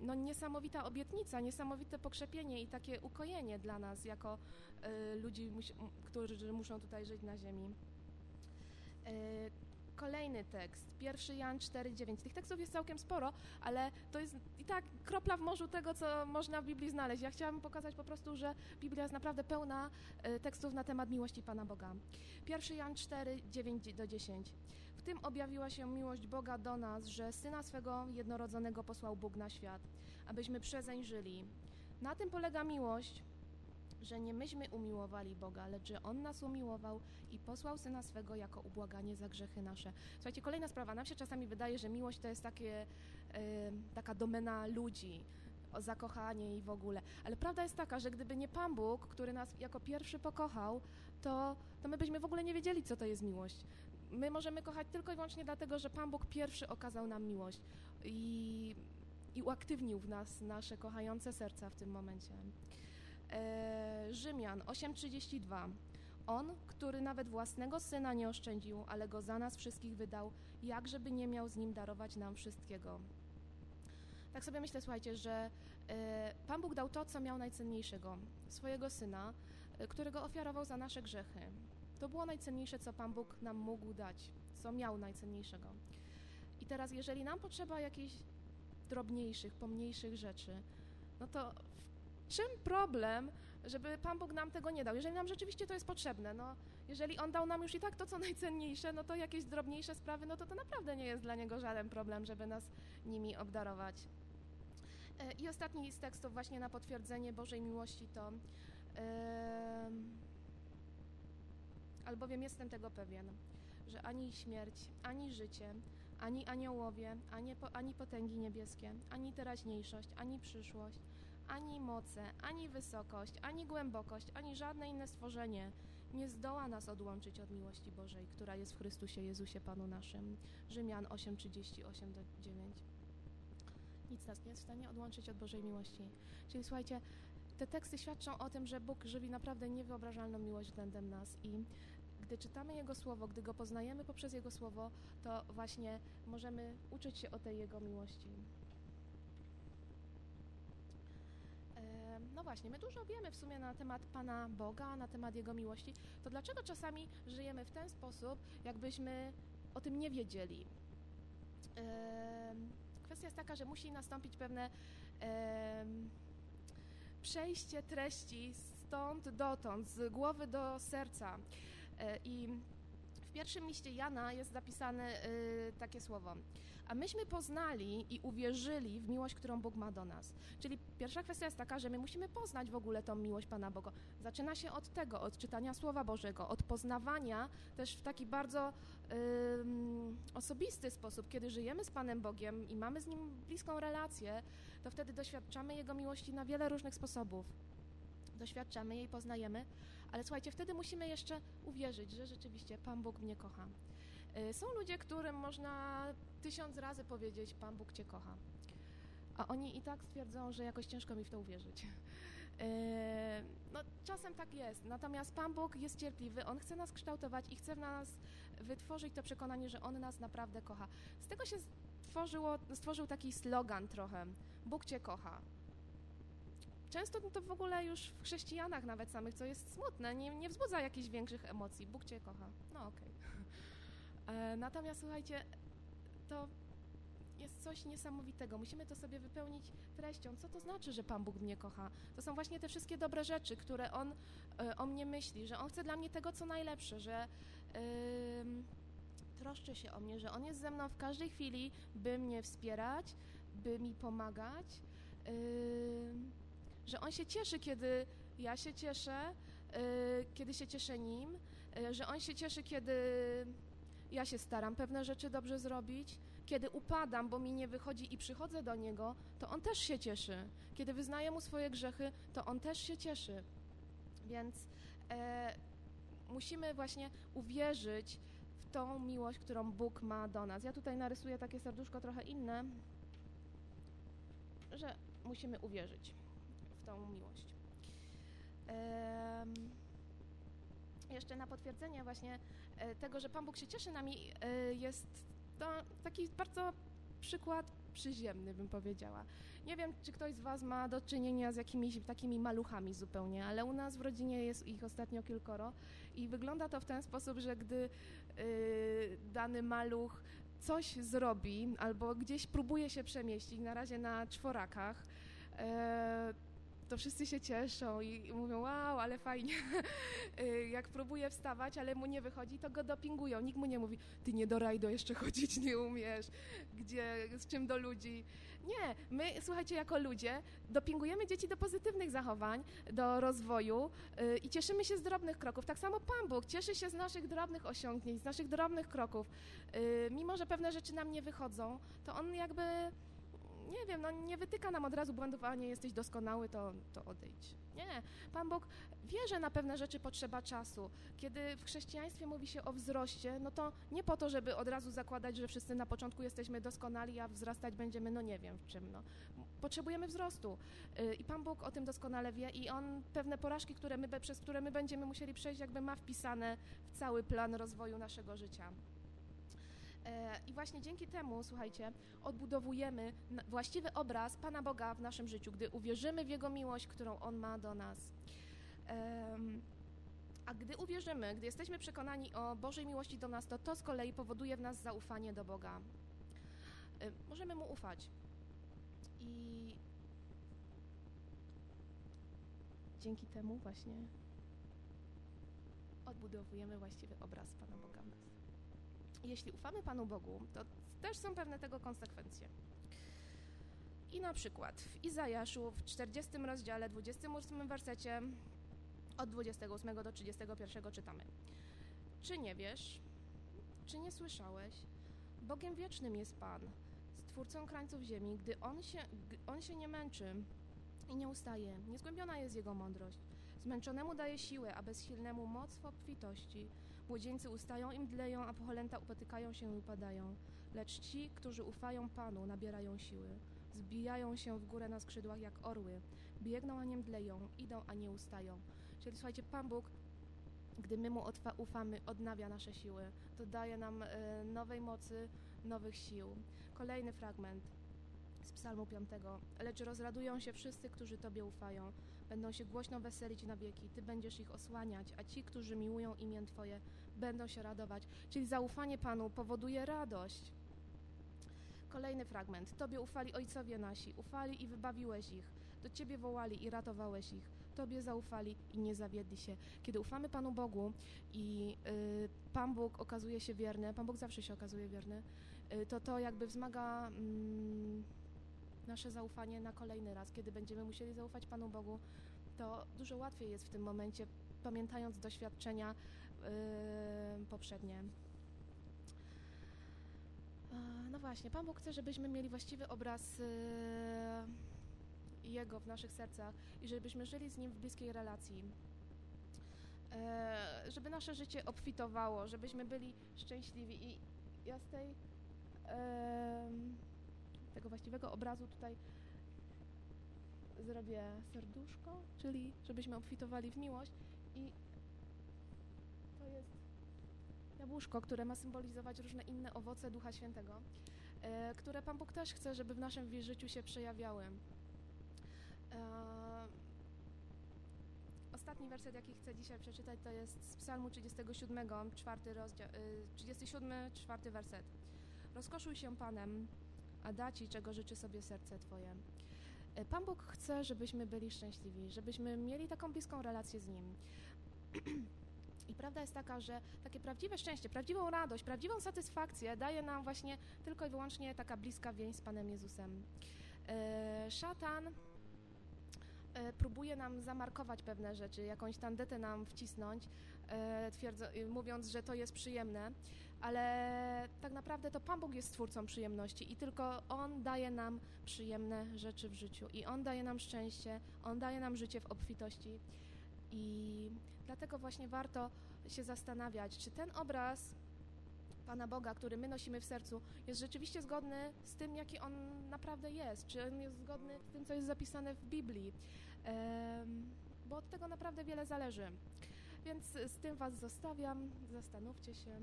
no, niesamowita obietnica, niesamowite pokrzepienie i takie ukojenie dla nas jako y, ludzi, którzy muszą tutaj żyć na ziemi. Kolejny tekst, 1 Jan 4,9. Tych tekstów jest całkiem sporo, ale to jest i tak kropla w morzu tego, co można w Biblii znaleźć. Ja chciałam pokazać po prostu, że Biblia jest naprawdę pełna y, tekstów na temat miłości Pana Boga. 1 Jan 4, 9 do 10. W tym objawiła się miłość Boga do nas, że Syna swego jednorodzonego posłał Bóg na świat, abyśmy przezeń żyli. Na tym polega miłość, że nie myśmy umiłowali Boga, lecz że On nas umiłował i posłał Syna swego jako ubłaganie za grzechy nasze. Słuchajcie, kolejna sprawa. Nam się czasami wydaje, że miłość to jest takie, e, taka domena ludzi. o zakochanie i w ogóle. Ale prawda jest taka, że gdyby nie Pan Bóg, który nas jako pierwszy pokochał, to, to my byśmy w ogóle nie wiedzieli, co to jest miłość. My możemy kochać tylko i wyłącznie dlatego, że Pan Bóg pierwszy okazał nam miłość i, i uaktywnił w nas nasze kochające serca w tym momencie. E, Rzymian 8:32. On, który nawet własnego syna nie oszczędził, ale go za nas wszystkich wydał, jakżeby nie miał z nim darować nam wszystkiego. Tak sobie myślę, słuchajcie, że e, Pan Bóg dał to, co miał najcenniejszego swojego syna, e, którego ofiarował za nasze grzechy. To było najcenniejsze, co Pan Bóg nam mógł dać, co miał najcenniejszego. I teraz, jeżeli nam potrzeba jakichś drobniejszych, pomniejszych rzeczy, no to czym problem, żeby Pan Bóg nam tego nie dał? Jeżeli nam rzeczywiście to jest potrzebne, no jeżeli On dał nam już i tak to, co najcenniejsze, no to jakieś drobniejsze sprawy, no to to naprawdę nie jest dla Niego żaden problem, żeby nas nimi obdarować. E, I ostatni z tekstów właśnie na potwierdzenie Bożej miłości to em, albowiem jestem tego pewien, że ani śmierć, ani życie, ani aniołowie, ani, ani potęgi niebieskie, ani teraźniejszość, ani przyszłość, ani moce, ani wysokość, ani głębokość, ani żadne inne stworzenie nie zdoła nas odłączyć od miłości Bożej, która jest w Chrystusie Jezusie Panu naszym. Rzymian 8:38 do 9. Nic nas nie jest w stanie odłączyć od Bożej miłości. Czyli słuchajcie, te teksty świadczą o tym, że Bóg żywi naprawdę niewyobrażalną miłość względem nas i gdy czytamy Jego Słowo, gdy Go poznajemy poprzez Jego Słowo, to właśnie możemy uczyć się o tej Jego miłości. E, No właśnie, my dużo wiemy w sumie na temat Pana Boga, na temat Jego miłości. To dlaczego czasami żyjemy w ten sposób, jakbyśmy o tym nie wiedzieli? Kwestia jest taka, że musi nastąpić pewne przejście treści stąd dotąd, z głowy do serca. E, I pierwszym liście Jana jest zapisane y, takie słowo. A myśmy poznali i uwierzyli w miłość, którą Bóg ma do nas. Czyli pierwsza kwestia jest taka, że my musimy poznać w ogóle tą miłość Pana Boga. Zaczyna się od tego, od czytania Słowa Bożego, od poznawania też w taki bardzo ym, osobisty sposób. Kiedy żyjemy z Panem Bogiem i mamy z Nim bliską relację, to wtedy doświadczamy Jego miłości na wiele różnych sposobów. Doświadczamy jej, poznajemy, ale słuchajcie, wtedy musimy jeszcze uwierzyć, że rzeczywiście Pan Bóg mnie kocha. Y, Są ludzie, którym można tysiąc razy powiedzieć, Pan Bóg Cię kocha, a oni i tak stwierdzą, że jakoś ciężko mi w to uwierzyć. Y, No, czasem tak jest, natomiast Pan Bóg jest cierpliwy, On chce nas kształtować i chce w nas wytworzyć to przekonanie, że On nas naprawdę kocha. Z tego się stworzyło, stworzył taki slogan trochę, Bóg Cię kocha. Często to w ogóle już w chrześcijanach nawet samych, co jest smutne, nie, nie wzbudza jakichś większych emocji. Bóg Cię kocha. No okej. E, Natomiast słuchajcie, to jest coś niesamowitego. Musimy to sobie wypełnić treścią. Co to znaczy, że Pan Bóg mnie kocha? To są właśnie te wszystkie dobre rzeczy, które On e, o mnie myśli, że On chce dla mnie tego, co najlepsze, że ym, troszczy się o mnie, że On jest ze mną w każdej chwili, by mnie wspierać, by mi pomagać, ym, że On się cieszy, kiedy ja się cieszę, y, kiedy się cieszę Nim, y, że On się cieszy, kiedy ja się staram pewne rzeczy dobrze zrobić, kiedy upadam, bo mi nie wychodzi i przychodzę do Niego, to On też się cieszy. Kiedy wyznaję Mu swoje grzechy, to On też się cieszy. Więc e, musimy właśnie uwierzyć w tą miłość, którą Bóg ma do nas. Ja tutaj narysuję takie serduszko trochę inne, że musimy uwierzyć tą miłość. Jeszcze na potwierdzenie właśnie e, tego, że Pan Bóg się cieszy nami, e, jest to taki bardzo przykład przyziemny, bym powiedziała. Nie wiem, czy ktoś z Was ma do czynienia z jakimiś takimi maluchami zupełnie, ale u nas w rodzinie jest ich ostatnio kilkoro i wygląda to w ten sposób, że gdy y, dany maluch coś zrobi albo gdzieś próbuje się przemieścić, na razie na czworakach, e, to wszyscy się cieszą i mówią, wow, ale fajnie. Y, Jak próbuje wstawać, ale mu nie wychodzi, to go dopingują. Nikt mu nie mówi, ty nie do rajdo jeszcze chodzić nie umiesz, gdzie, z czym do ludzi. Nie, my, słuchajcie, jako ludzie dopingujemy dzieci do pozytywnych zachowań, do rozwoju y, i cieszymy się z drobnych kroków. Tak samo Pan Bóg cieszy się z naszych drobnych osiągnięć, z naszych drobnych kroków. Y, Mimo, że pewne rzeczy nam nie wychodzą, to On jakby nie wiem, no nie wytyka nam od razu błędów, a nie jesteś doskonały, to, to odejdź. Nie, Pan Bóg wie, że na pewne rzeczy potrzeba czasu. Kiedy w chrześcijaństwie mówi się o wzroście, no to nie po to, żeby od razu zakładać, że wszyscy na początku jesteśmy doskonali, a wzrastać będziemy, no nie wiem w czym, no. Potrzebujemy wzrostu y, i Pan Bóg o tym doskonale wie i On pewne porażki, które my, przez które my będziemy musieli przejść, jakby ma wpisane w cały plan rozwoju naszego życia. E, I właśnie dzięki temu, słuchajcie, odbudowujemy właściwy obraz Pana Boga w naszym życiu, gdy uwierzymy w Jego miłość, którą On ma do nas. A gdy uwierzymy, gdy jesteśmy przekonani o Bożej miłości do nas, to to z kolei powoduje w nas zaufanie do Boga. E, możemy Mu ufać. I dzięki temu właśnie odbudowujemy właściwy obraz Pana Boga w nas jeśli ufamy Panu Bogu, to też są pewne tego konsekwencje. I na przykład w Izajaszu w 40 rozdziale, 28 wersecie od 28 do 31 czytamy. Czy nie wiesz, czy nie słyszałeś? Bogiem wiecznym jest Pan, Stwórcą krańców ziemi, gdy On się, on się nie męczy i nie ustaje, niezgłębiona jest Jego mądrość. Zmęczonemu daje siłę, a bezsilnemu moc w obfitości. Młodzieńcy ustają i mdleją, a pokolęta upotykają się i upadają. Lecz ci, którzy ufają Panu, nabierają siły. Zbijają się w górę na skrzydłach jak orły. Biegną, a nie mdleją, idą, a nie ustają. Czyli słuchajcie, Pan Bóg, gdy my Mu ufamy, odnawia nasze siły. To daje nam e, nowej mocy, nowych sił. Kolejny fragment z Psalmu 5. Lecz rozradują się wszyscy, którzy Tobie ufają. Będą się głośno weselić na wieki. Ty będziesz ich osłaniać, a ci, którzy miłują imię Twoje, będą się radować. Czyli zaufanie Panu powoduje radość. Kolejny fragment. Tobie ufali ojcowie nasi, ufali i wybawiłeś ich. Do Ciebie wołali i ratowałeś ich. Tobie zaufali i nie zawiedli się. Kiedy ufamy Panu Bogu i y, Pan Bóg okazuje się wierny, Pan Bóg zawsze się okazuje wierny, y, to to jakby wzmaga mm, nasze zaufanie na kolejny raz. Kiedy będziemy musieli zaufać Panu Bogu, to dużo łatwiej jest w tym momencie, pamiętając doświadczenia yy, poprzednie. No właśnie, Pan Bóg chce, żebyśmy mieli właściwy obraz yy, Jego w naszych sercach i żebyśmy żyli z Nim w bliskiej relacji. Yy, żeby nasze życie obfitowało, żebyśmy byli szczęśliwi i ja z tej tego właściwego obrazu tutaj zrobię serduszko, czyli żebyśmy obfitowali w miłość i to jest jabłuszko, które ma symbolizować różne inne owoce Ducha Świętego, e, które Pan Bóg też chce, żeby w naszym życiu się przejawiały. E, ostatni werset, jaki chcę dzisiaj przeczytać, to jest z Psalmu 37, czwarty rozdział, 37, e, czwarty werset. Rozkoszuj się Panem, a da Ci, czego życzy sobie serce Twoje. E, Pan Bóg chce, żebyśmy byli szczęśliwi, żebyśmy mieli taką bliską relację z Nim. I prawda jest taka, że takie prawdziwe szczęście, prawdziwą radość, prawdziwą satysfakcję daje nam właśnie tylko i wyłącznie taka bliska więź z Panem Jezusem. E, szatan e, próbuje nam zamarkować pewne rzeczy, jakąś tandetę nam wcisnąć, mówiąc, że to jest przyjemne, ale tak naprawdę to Pan Bóg jest stwórcą przyjemności i tylko On daje nam przyjemne rzeczy w życiu. I On daje nam szczęście, On daje nam życie w obfitości. I dlatego właśnie warto się zastanawiać, czy ten obraz Pana Boga, który my nosimy w sercu, jest rzeczywiście zgodny z tym, jaki On naprawdę jest, czy On jest zgodny z tym, co jest zapisane w Biblii, bo od tego naprawdę wiele zależy. Więc z tym Was zostawiam, zastanówcie się.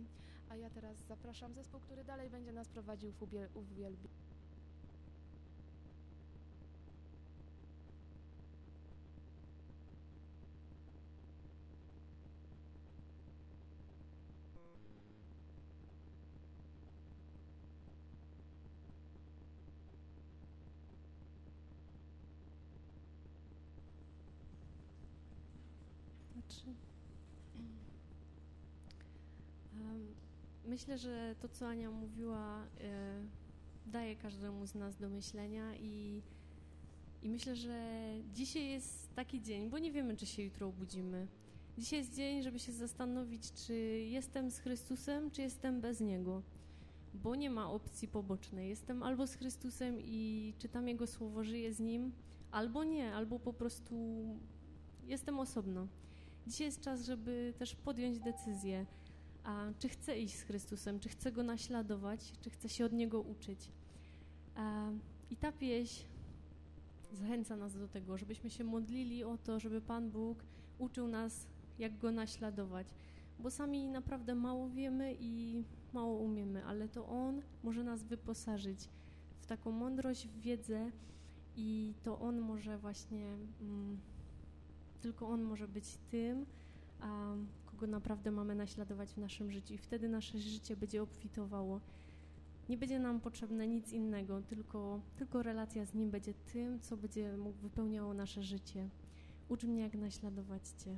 A ja teraz zapraszam zespół, który dalej będzie nas prowadził w uwielbieniu. Myślę, że to, co Ania mówiła, y, daje każdemu z nas do myślenia i, i myślę, że dzisiaj jest taki dzień, bo nie wiemy, czy się jutro obudzimy. Dzisiaj jest dzień, żeby się zastanowić, czy jestem z Chrystusem, czy jestem bez Niego. Bo nie ma opcji pobocznej. Jestem albo z Chrystusem i czytam Jego słowo, żyję z Nim, albo nie, albo po prostu jestem osobno. Dzisiaj jest czas, żeby też podjąć decyzję a czy chcę iść z Chrystusem, czy chcę Go naśladować, czy chcę się od Niego uczyć. I ta pieśń zachęca nas do tego, żebyśmy się modlili o to, żeby Pan Bóg uczył nas, jak Go naśladować, bo sami naprawdę mało wiemy i mało umiemy, ale to On może nas wyposażyć w taką mądrość, w wiedzę i to On może właśnie, mm, tylko On może być tym, um, kogo naprawdę mamy naśladować w naszym życiu i wtedy nasze życie będzie obfitowało. Nie będzie nam potrzebne nic innego, tylko, tylko relacja z Nim będzie tym, co będzie wypełniało nasze życie. Ucz mnie, jak naśladować Cię.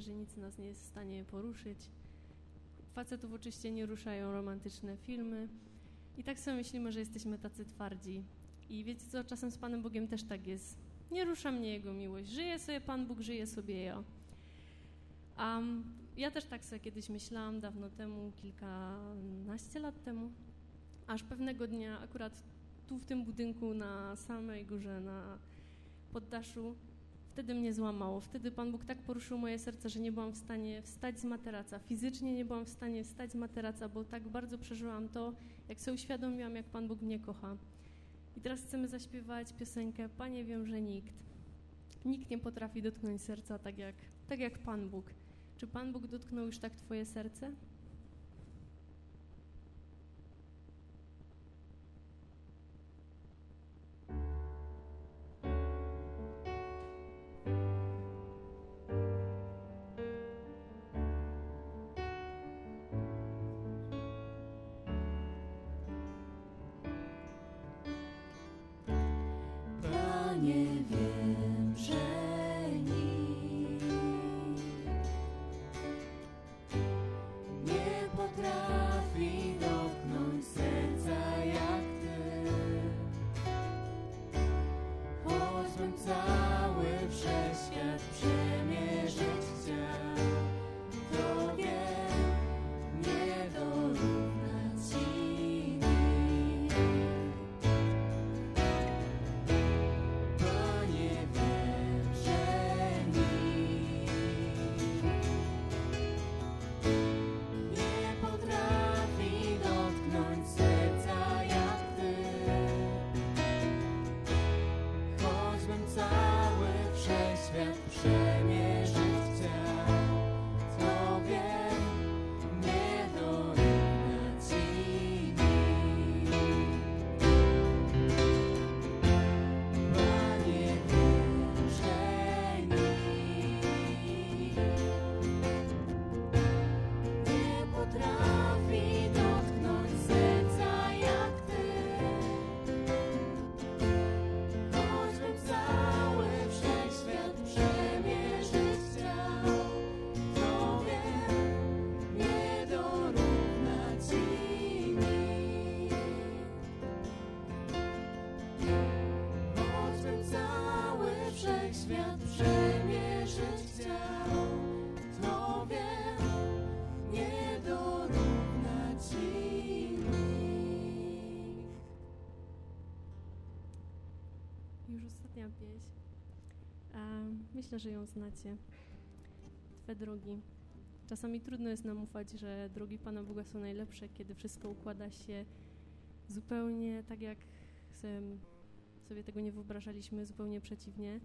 Że nic nas nie jest w stanie poruszyć. Facetów oczywiście nie ruszają romantyczne filmy. I tak sobie myślimy, że jesteśmy tacy twardzi. I wiecie co, czasem z Panem Bogiem też tak jest. Nie rusza mnie Jego miłość. Żyje sobie Pan Bóg, żyje sobie ja. Um, ja też tak sobie kiedyś myślałam, dawno temu, kilkanaście lat temu, aż pewnego dnia akurat tu w tym budynku na samej górze, na poddaszu, wtedy mnie złamało. Wtedy Pan Bóg tak poruszył moje serce, że nie byłam w stanie wstać z materaca. Fizycznie nie byłam w stanie wstać z materaca, bo tak bardzo przeżyłam to, jak sobie uświadomiłam, jak Pan Bóg mnie kocha. I teraz chcemy zaśpiewać piosenkę Panie wiem, że nikt. Nikt nie potrafi dotknąć serca tak jak, tak jak Pan Bóg. Czy Pan Bóg dotknął już tak Twoje serce? nie wie. Myślę, że ją znacie. Twe drogi. Czasami trudno jest nam ufać, że drogi Pana Boga są najlepsze, kiedy wszystko układa się zupełnie tak, jak sobie tego nie wyobrażaliśmy, zupełnie przeciwnie.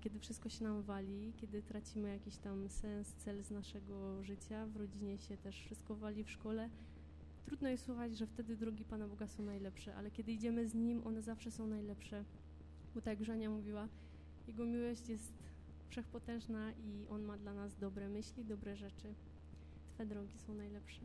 Kiedy wszystko się nam wali, kiedy tracimy jakiś tam sens, cel z naszego życia, w rodzinie się też wszystko wali, w szkole, trudno jest słuchać, że wtedy drogi Pana Boga są najlepsze, ale kiedy idziemy z Nim, one zawsze są najlepsze. Bo tak jak Żania mówiła, Jego miłość jest wszechpotężna i On ma dla nas dobre myśli, dobre rzeczy. Twe drogi są najlepsze.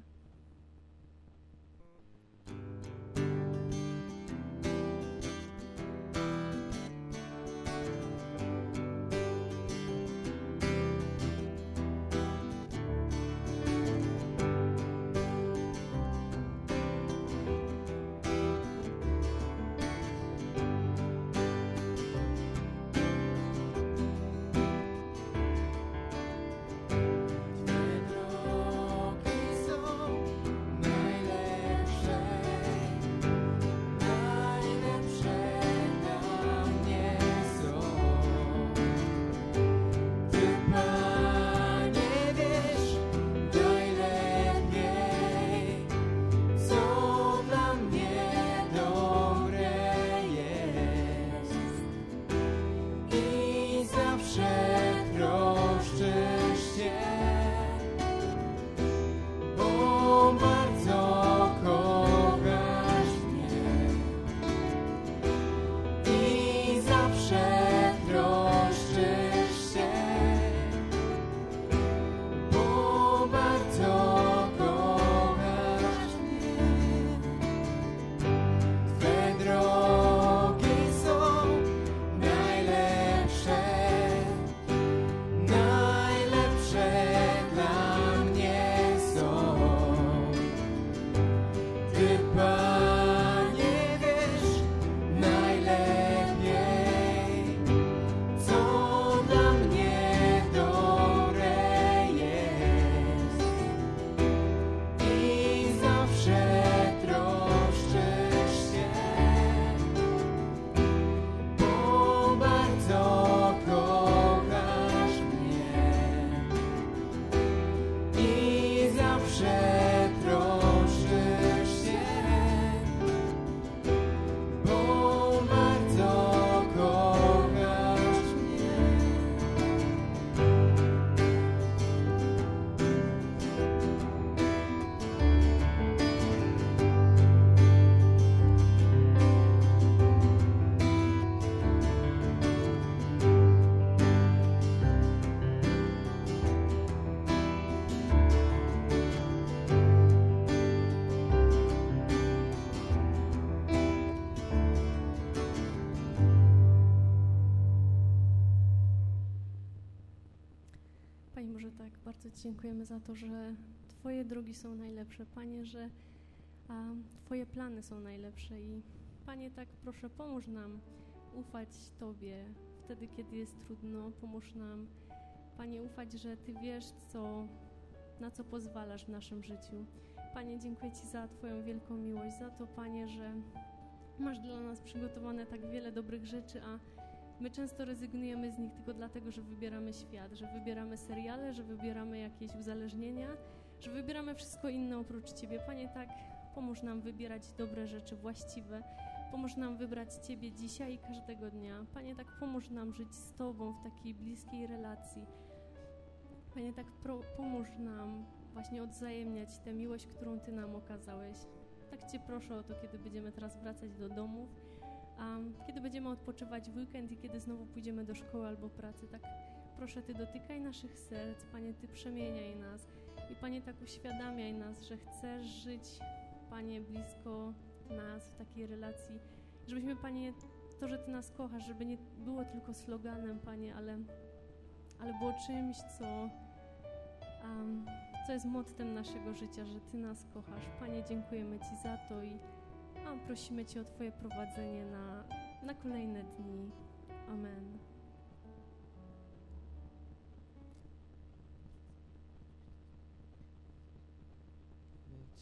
Dziękujemy za to, że Twoje drogi są najlepsze, Panie, że a, Twoje plany są najlepsze. I Panie, tak proszę, pomóż nam ufać Tobie wtedy, kiedy jest trudno, pomóż nam, Panie, ufać, że Ty wiesz, co, na co pozwalasz w naszym życiu. Panie, dziękuję Ci za Twoją wielką miłość, za to, Panie, że masz dla nas przygotowane tak wiele dobrych rzeczy, a my często rezygnujemy z nich tylko dlatego, że wybieramy świat, że wybieramy seriale, że wybieramy jakieś uzależnienia, że wybieramy wszystko inne oprócz Ciebie. Panie, tak, pomóż nam wybierać dobre rzeczy, właściwe. Pomóż nam wybrać Ciebie dzisiaj i każdego dnia. Panie, tak pomóż nam żyć z Tobą w takiej bliskiej relacji. Panie, tak pro, pomóż nam właśnie odwzajemniać tę miłość, którą Ty nam okazałeś. Tak Cię proszę o to, kiedy będziemy teraz wracać do domów, kiedy będziemy odpoczywać w weekend i kiedy znowu pójdziemy do szkoły albo pracy, tak proszę Ty dotykaj naszych serc, Panie, Ty przemieniaj nas i Panie, tak uświadamiaj nas, że chcesz żyć, Panie, blisko nas w takiej relacji, żebyśmy, Panie, to, że Ty nas kochasz, żeby nie było tylko sloganem, Panie, ale, ale było czymś, co, um, co jest mottem naszego życia, że Ty nas kochasz. Panie, dziękujemy Ci za to i a, prosimy Cię o Twoje prowadzenie na, na kolejne dni. Amen.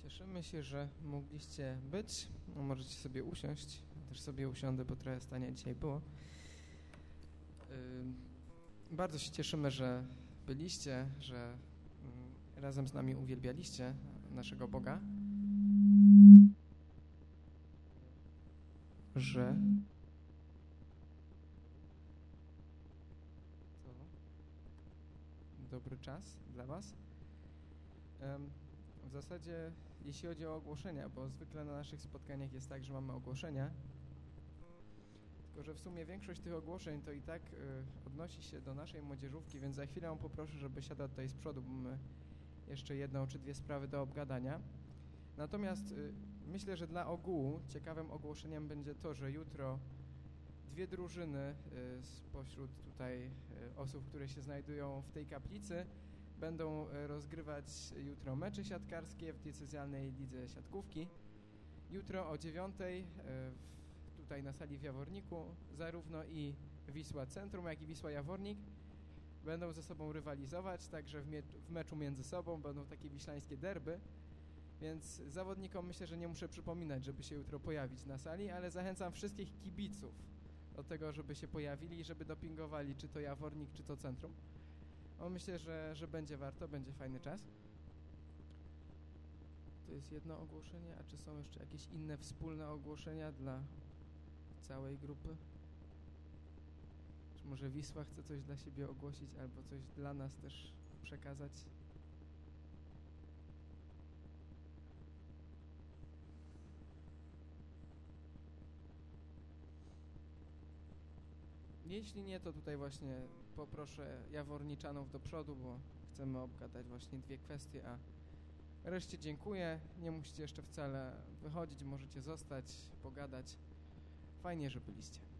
Cieszymy się, że mogliście być. No, możecie sobie usiąść. Ja też sobie usiądę, bo trochę stania dzisiaj było. Bardzo się cieszymy, że byliście, że yy, razem z nami uwielbialiście naszego Boga. Że to dobry czas dla Was. W zasadzie, jeśli chodzi o ogłoszenia, bo zwykle na naszych spotkaniach jest tak, że mamy ogłoszenia, tylko że w sumie większość tych ogłoszeń to i tak y, odnosi się do naszej młodzieżówki, więc za chwilę poproszę, żeby siadał tutaj z przodu, bo mamy jeszcze jedną czy dwie sprawy do obgadania. Natomiast y, myślę, że dla ogółu ciekawym ogłoszeniem będzie to, że jutro dwie drużyny y, spośród tutaj y, osób, które się znajdują w tej kaplicy, będą e, rozgrywać jutro mecze siatkarskie w diecezjalnej lidze siatkówki. Jutro o dziewiątej tutaj na sali w Jaworniku zarówno i Wisła Centrum, jak i Wisła Jawornik będą ze sobą rywalizować, także w meczu między sobą będą takie wiślańskie derby, więc zawodnikom myślę, że nie muszę przypominać, żeby się jutro pojawić na sali, ale zachęcam wszystkich kibiców do tego, żeby się pojawili i żeby dopingowali czy to Jawornik, czy to Centrum. O, myślę, że, że będzie warto, będzie fajny czas. To jest jedno ogłoszenie, a czy są jeszcze jakieś inne wspólne ogłoszenia dla całej grupy? Czy może Wisła chce coś dla siebie ogłosić albo coś dla nas też przekazać? Jeśli nie, to tutaj właśnie poproszę Jaworniczanów do przodu, bo chcemy obgadać właśnie dwie kwestie, a reszcie dziękuję. Nie musicie jeszcze wcale wychodzić, możecie zostać, pogadać. Fajnie, że byliście.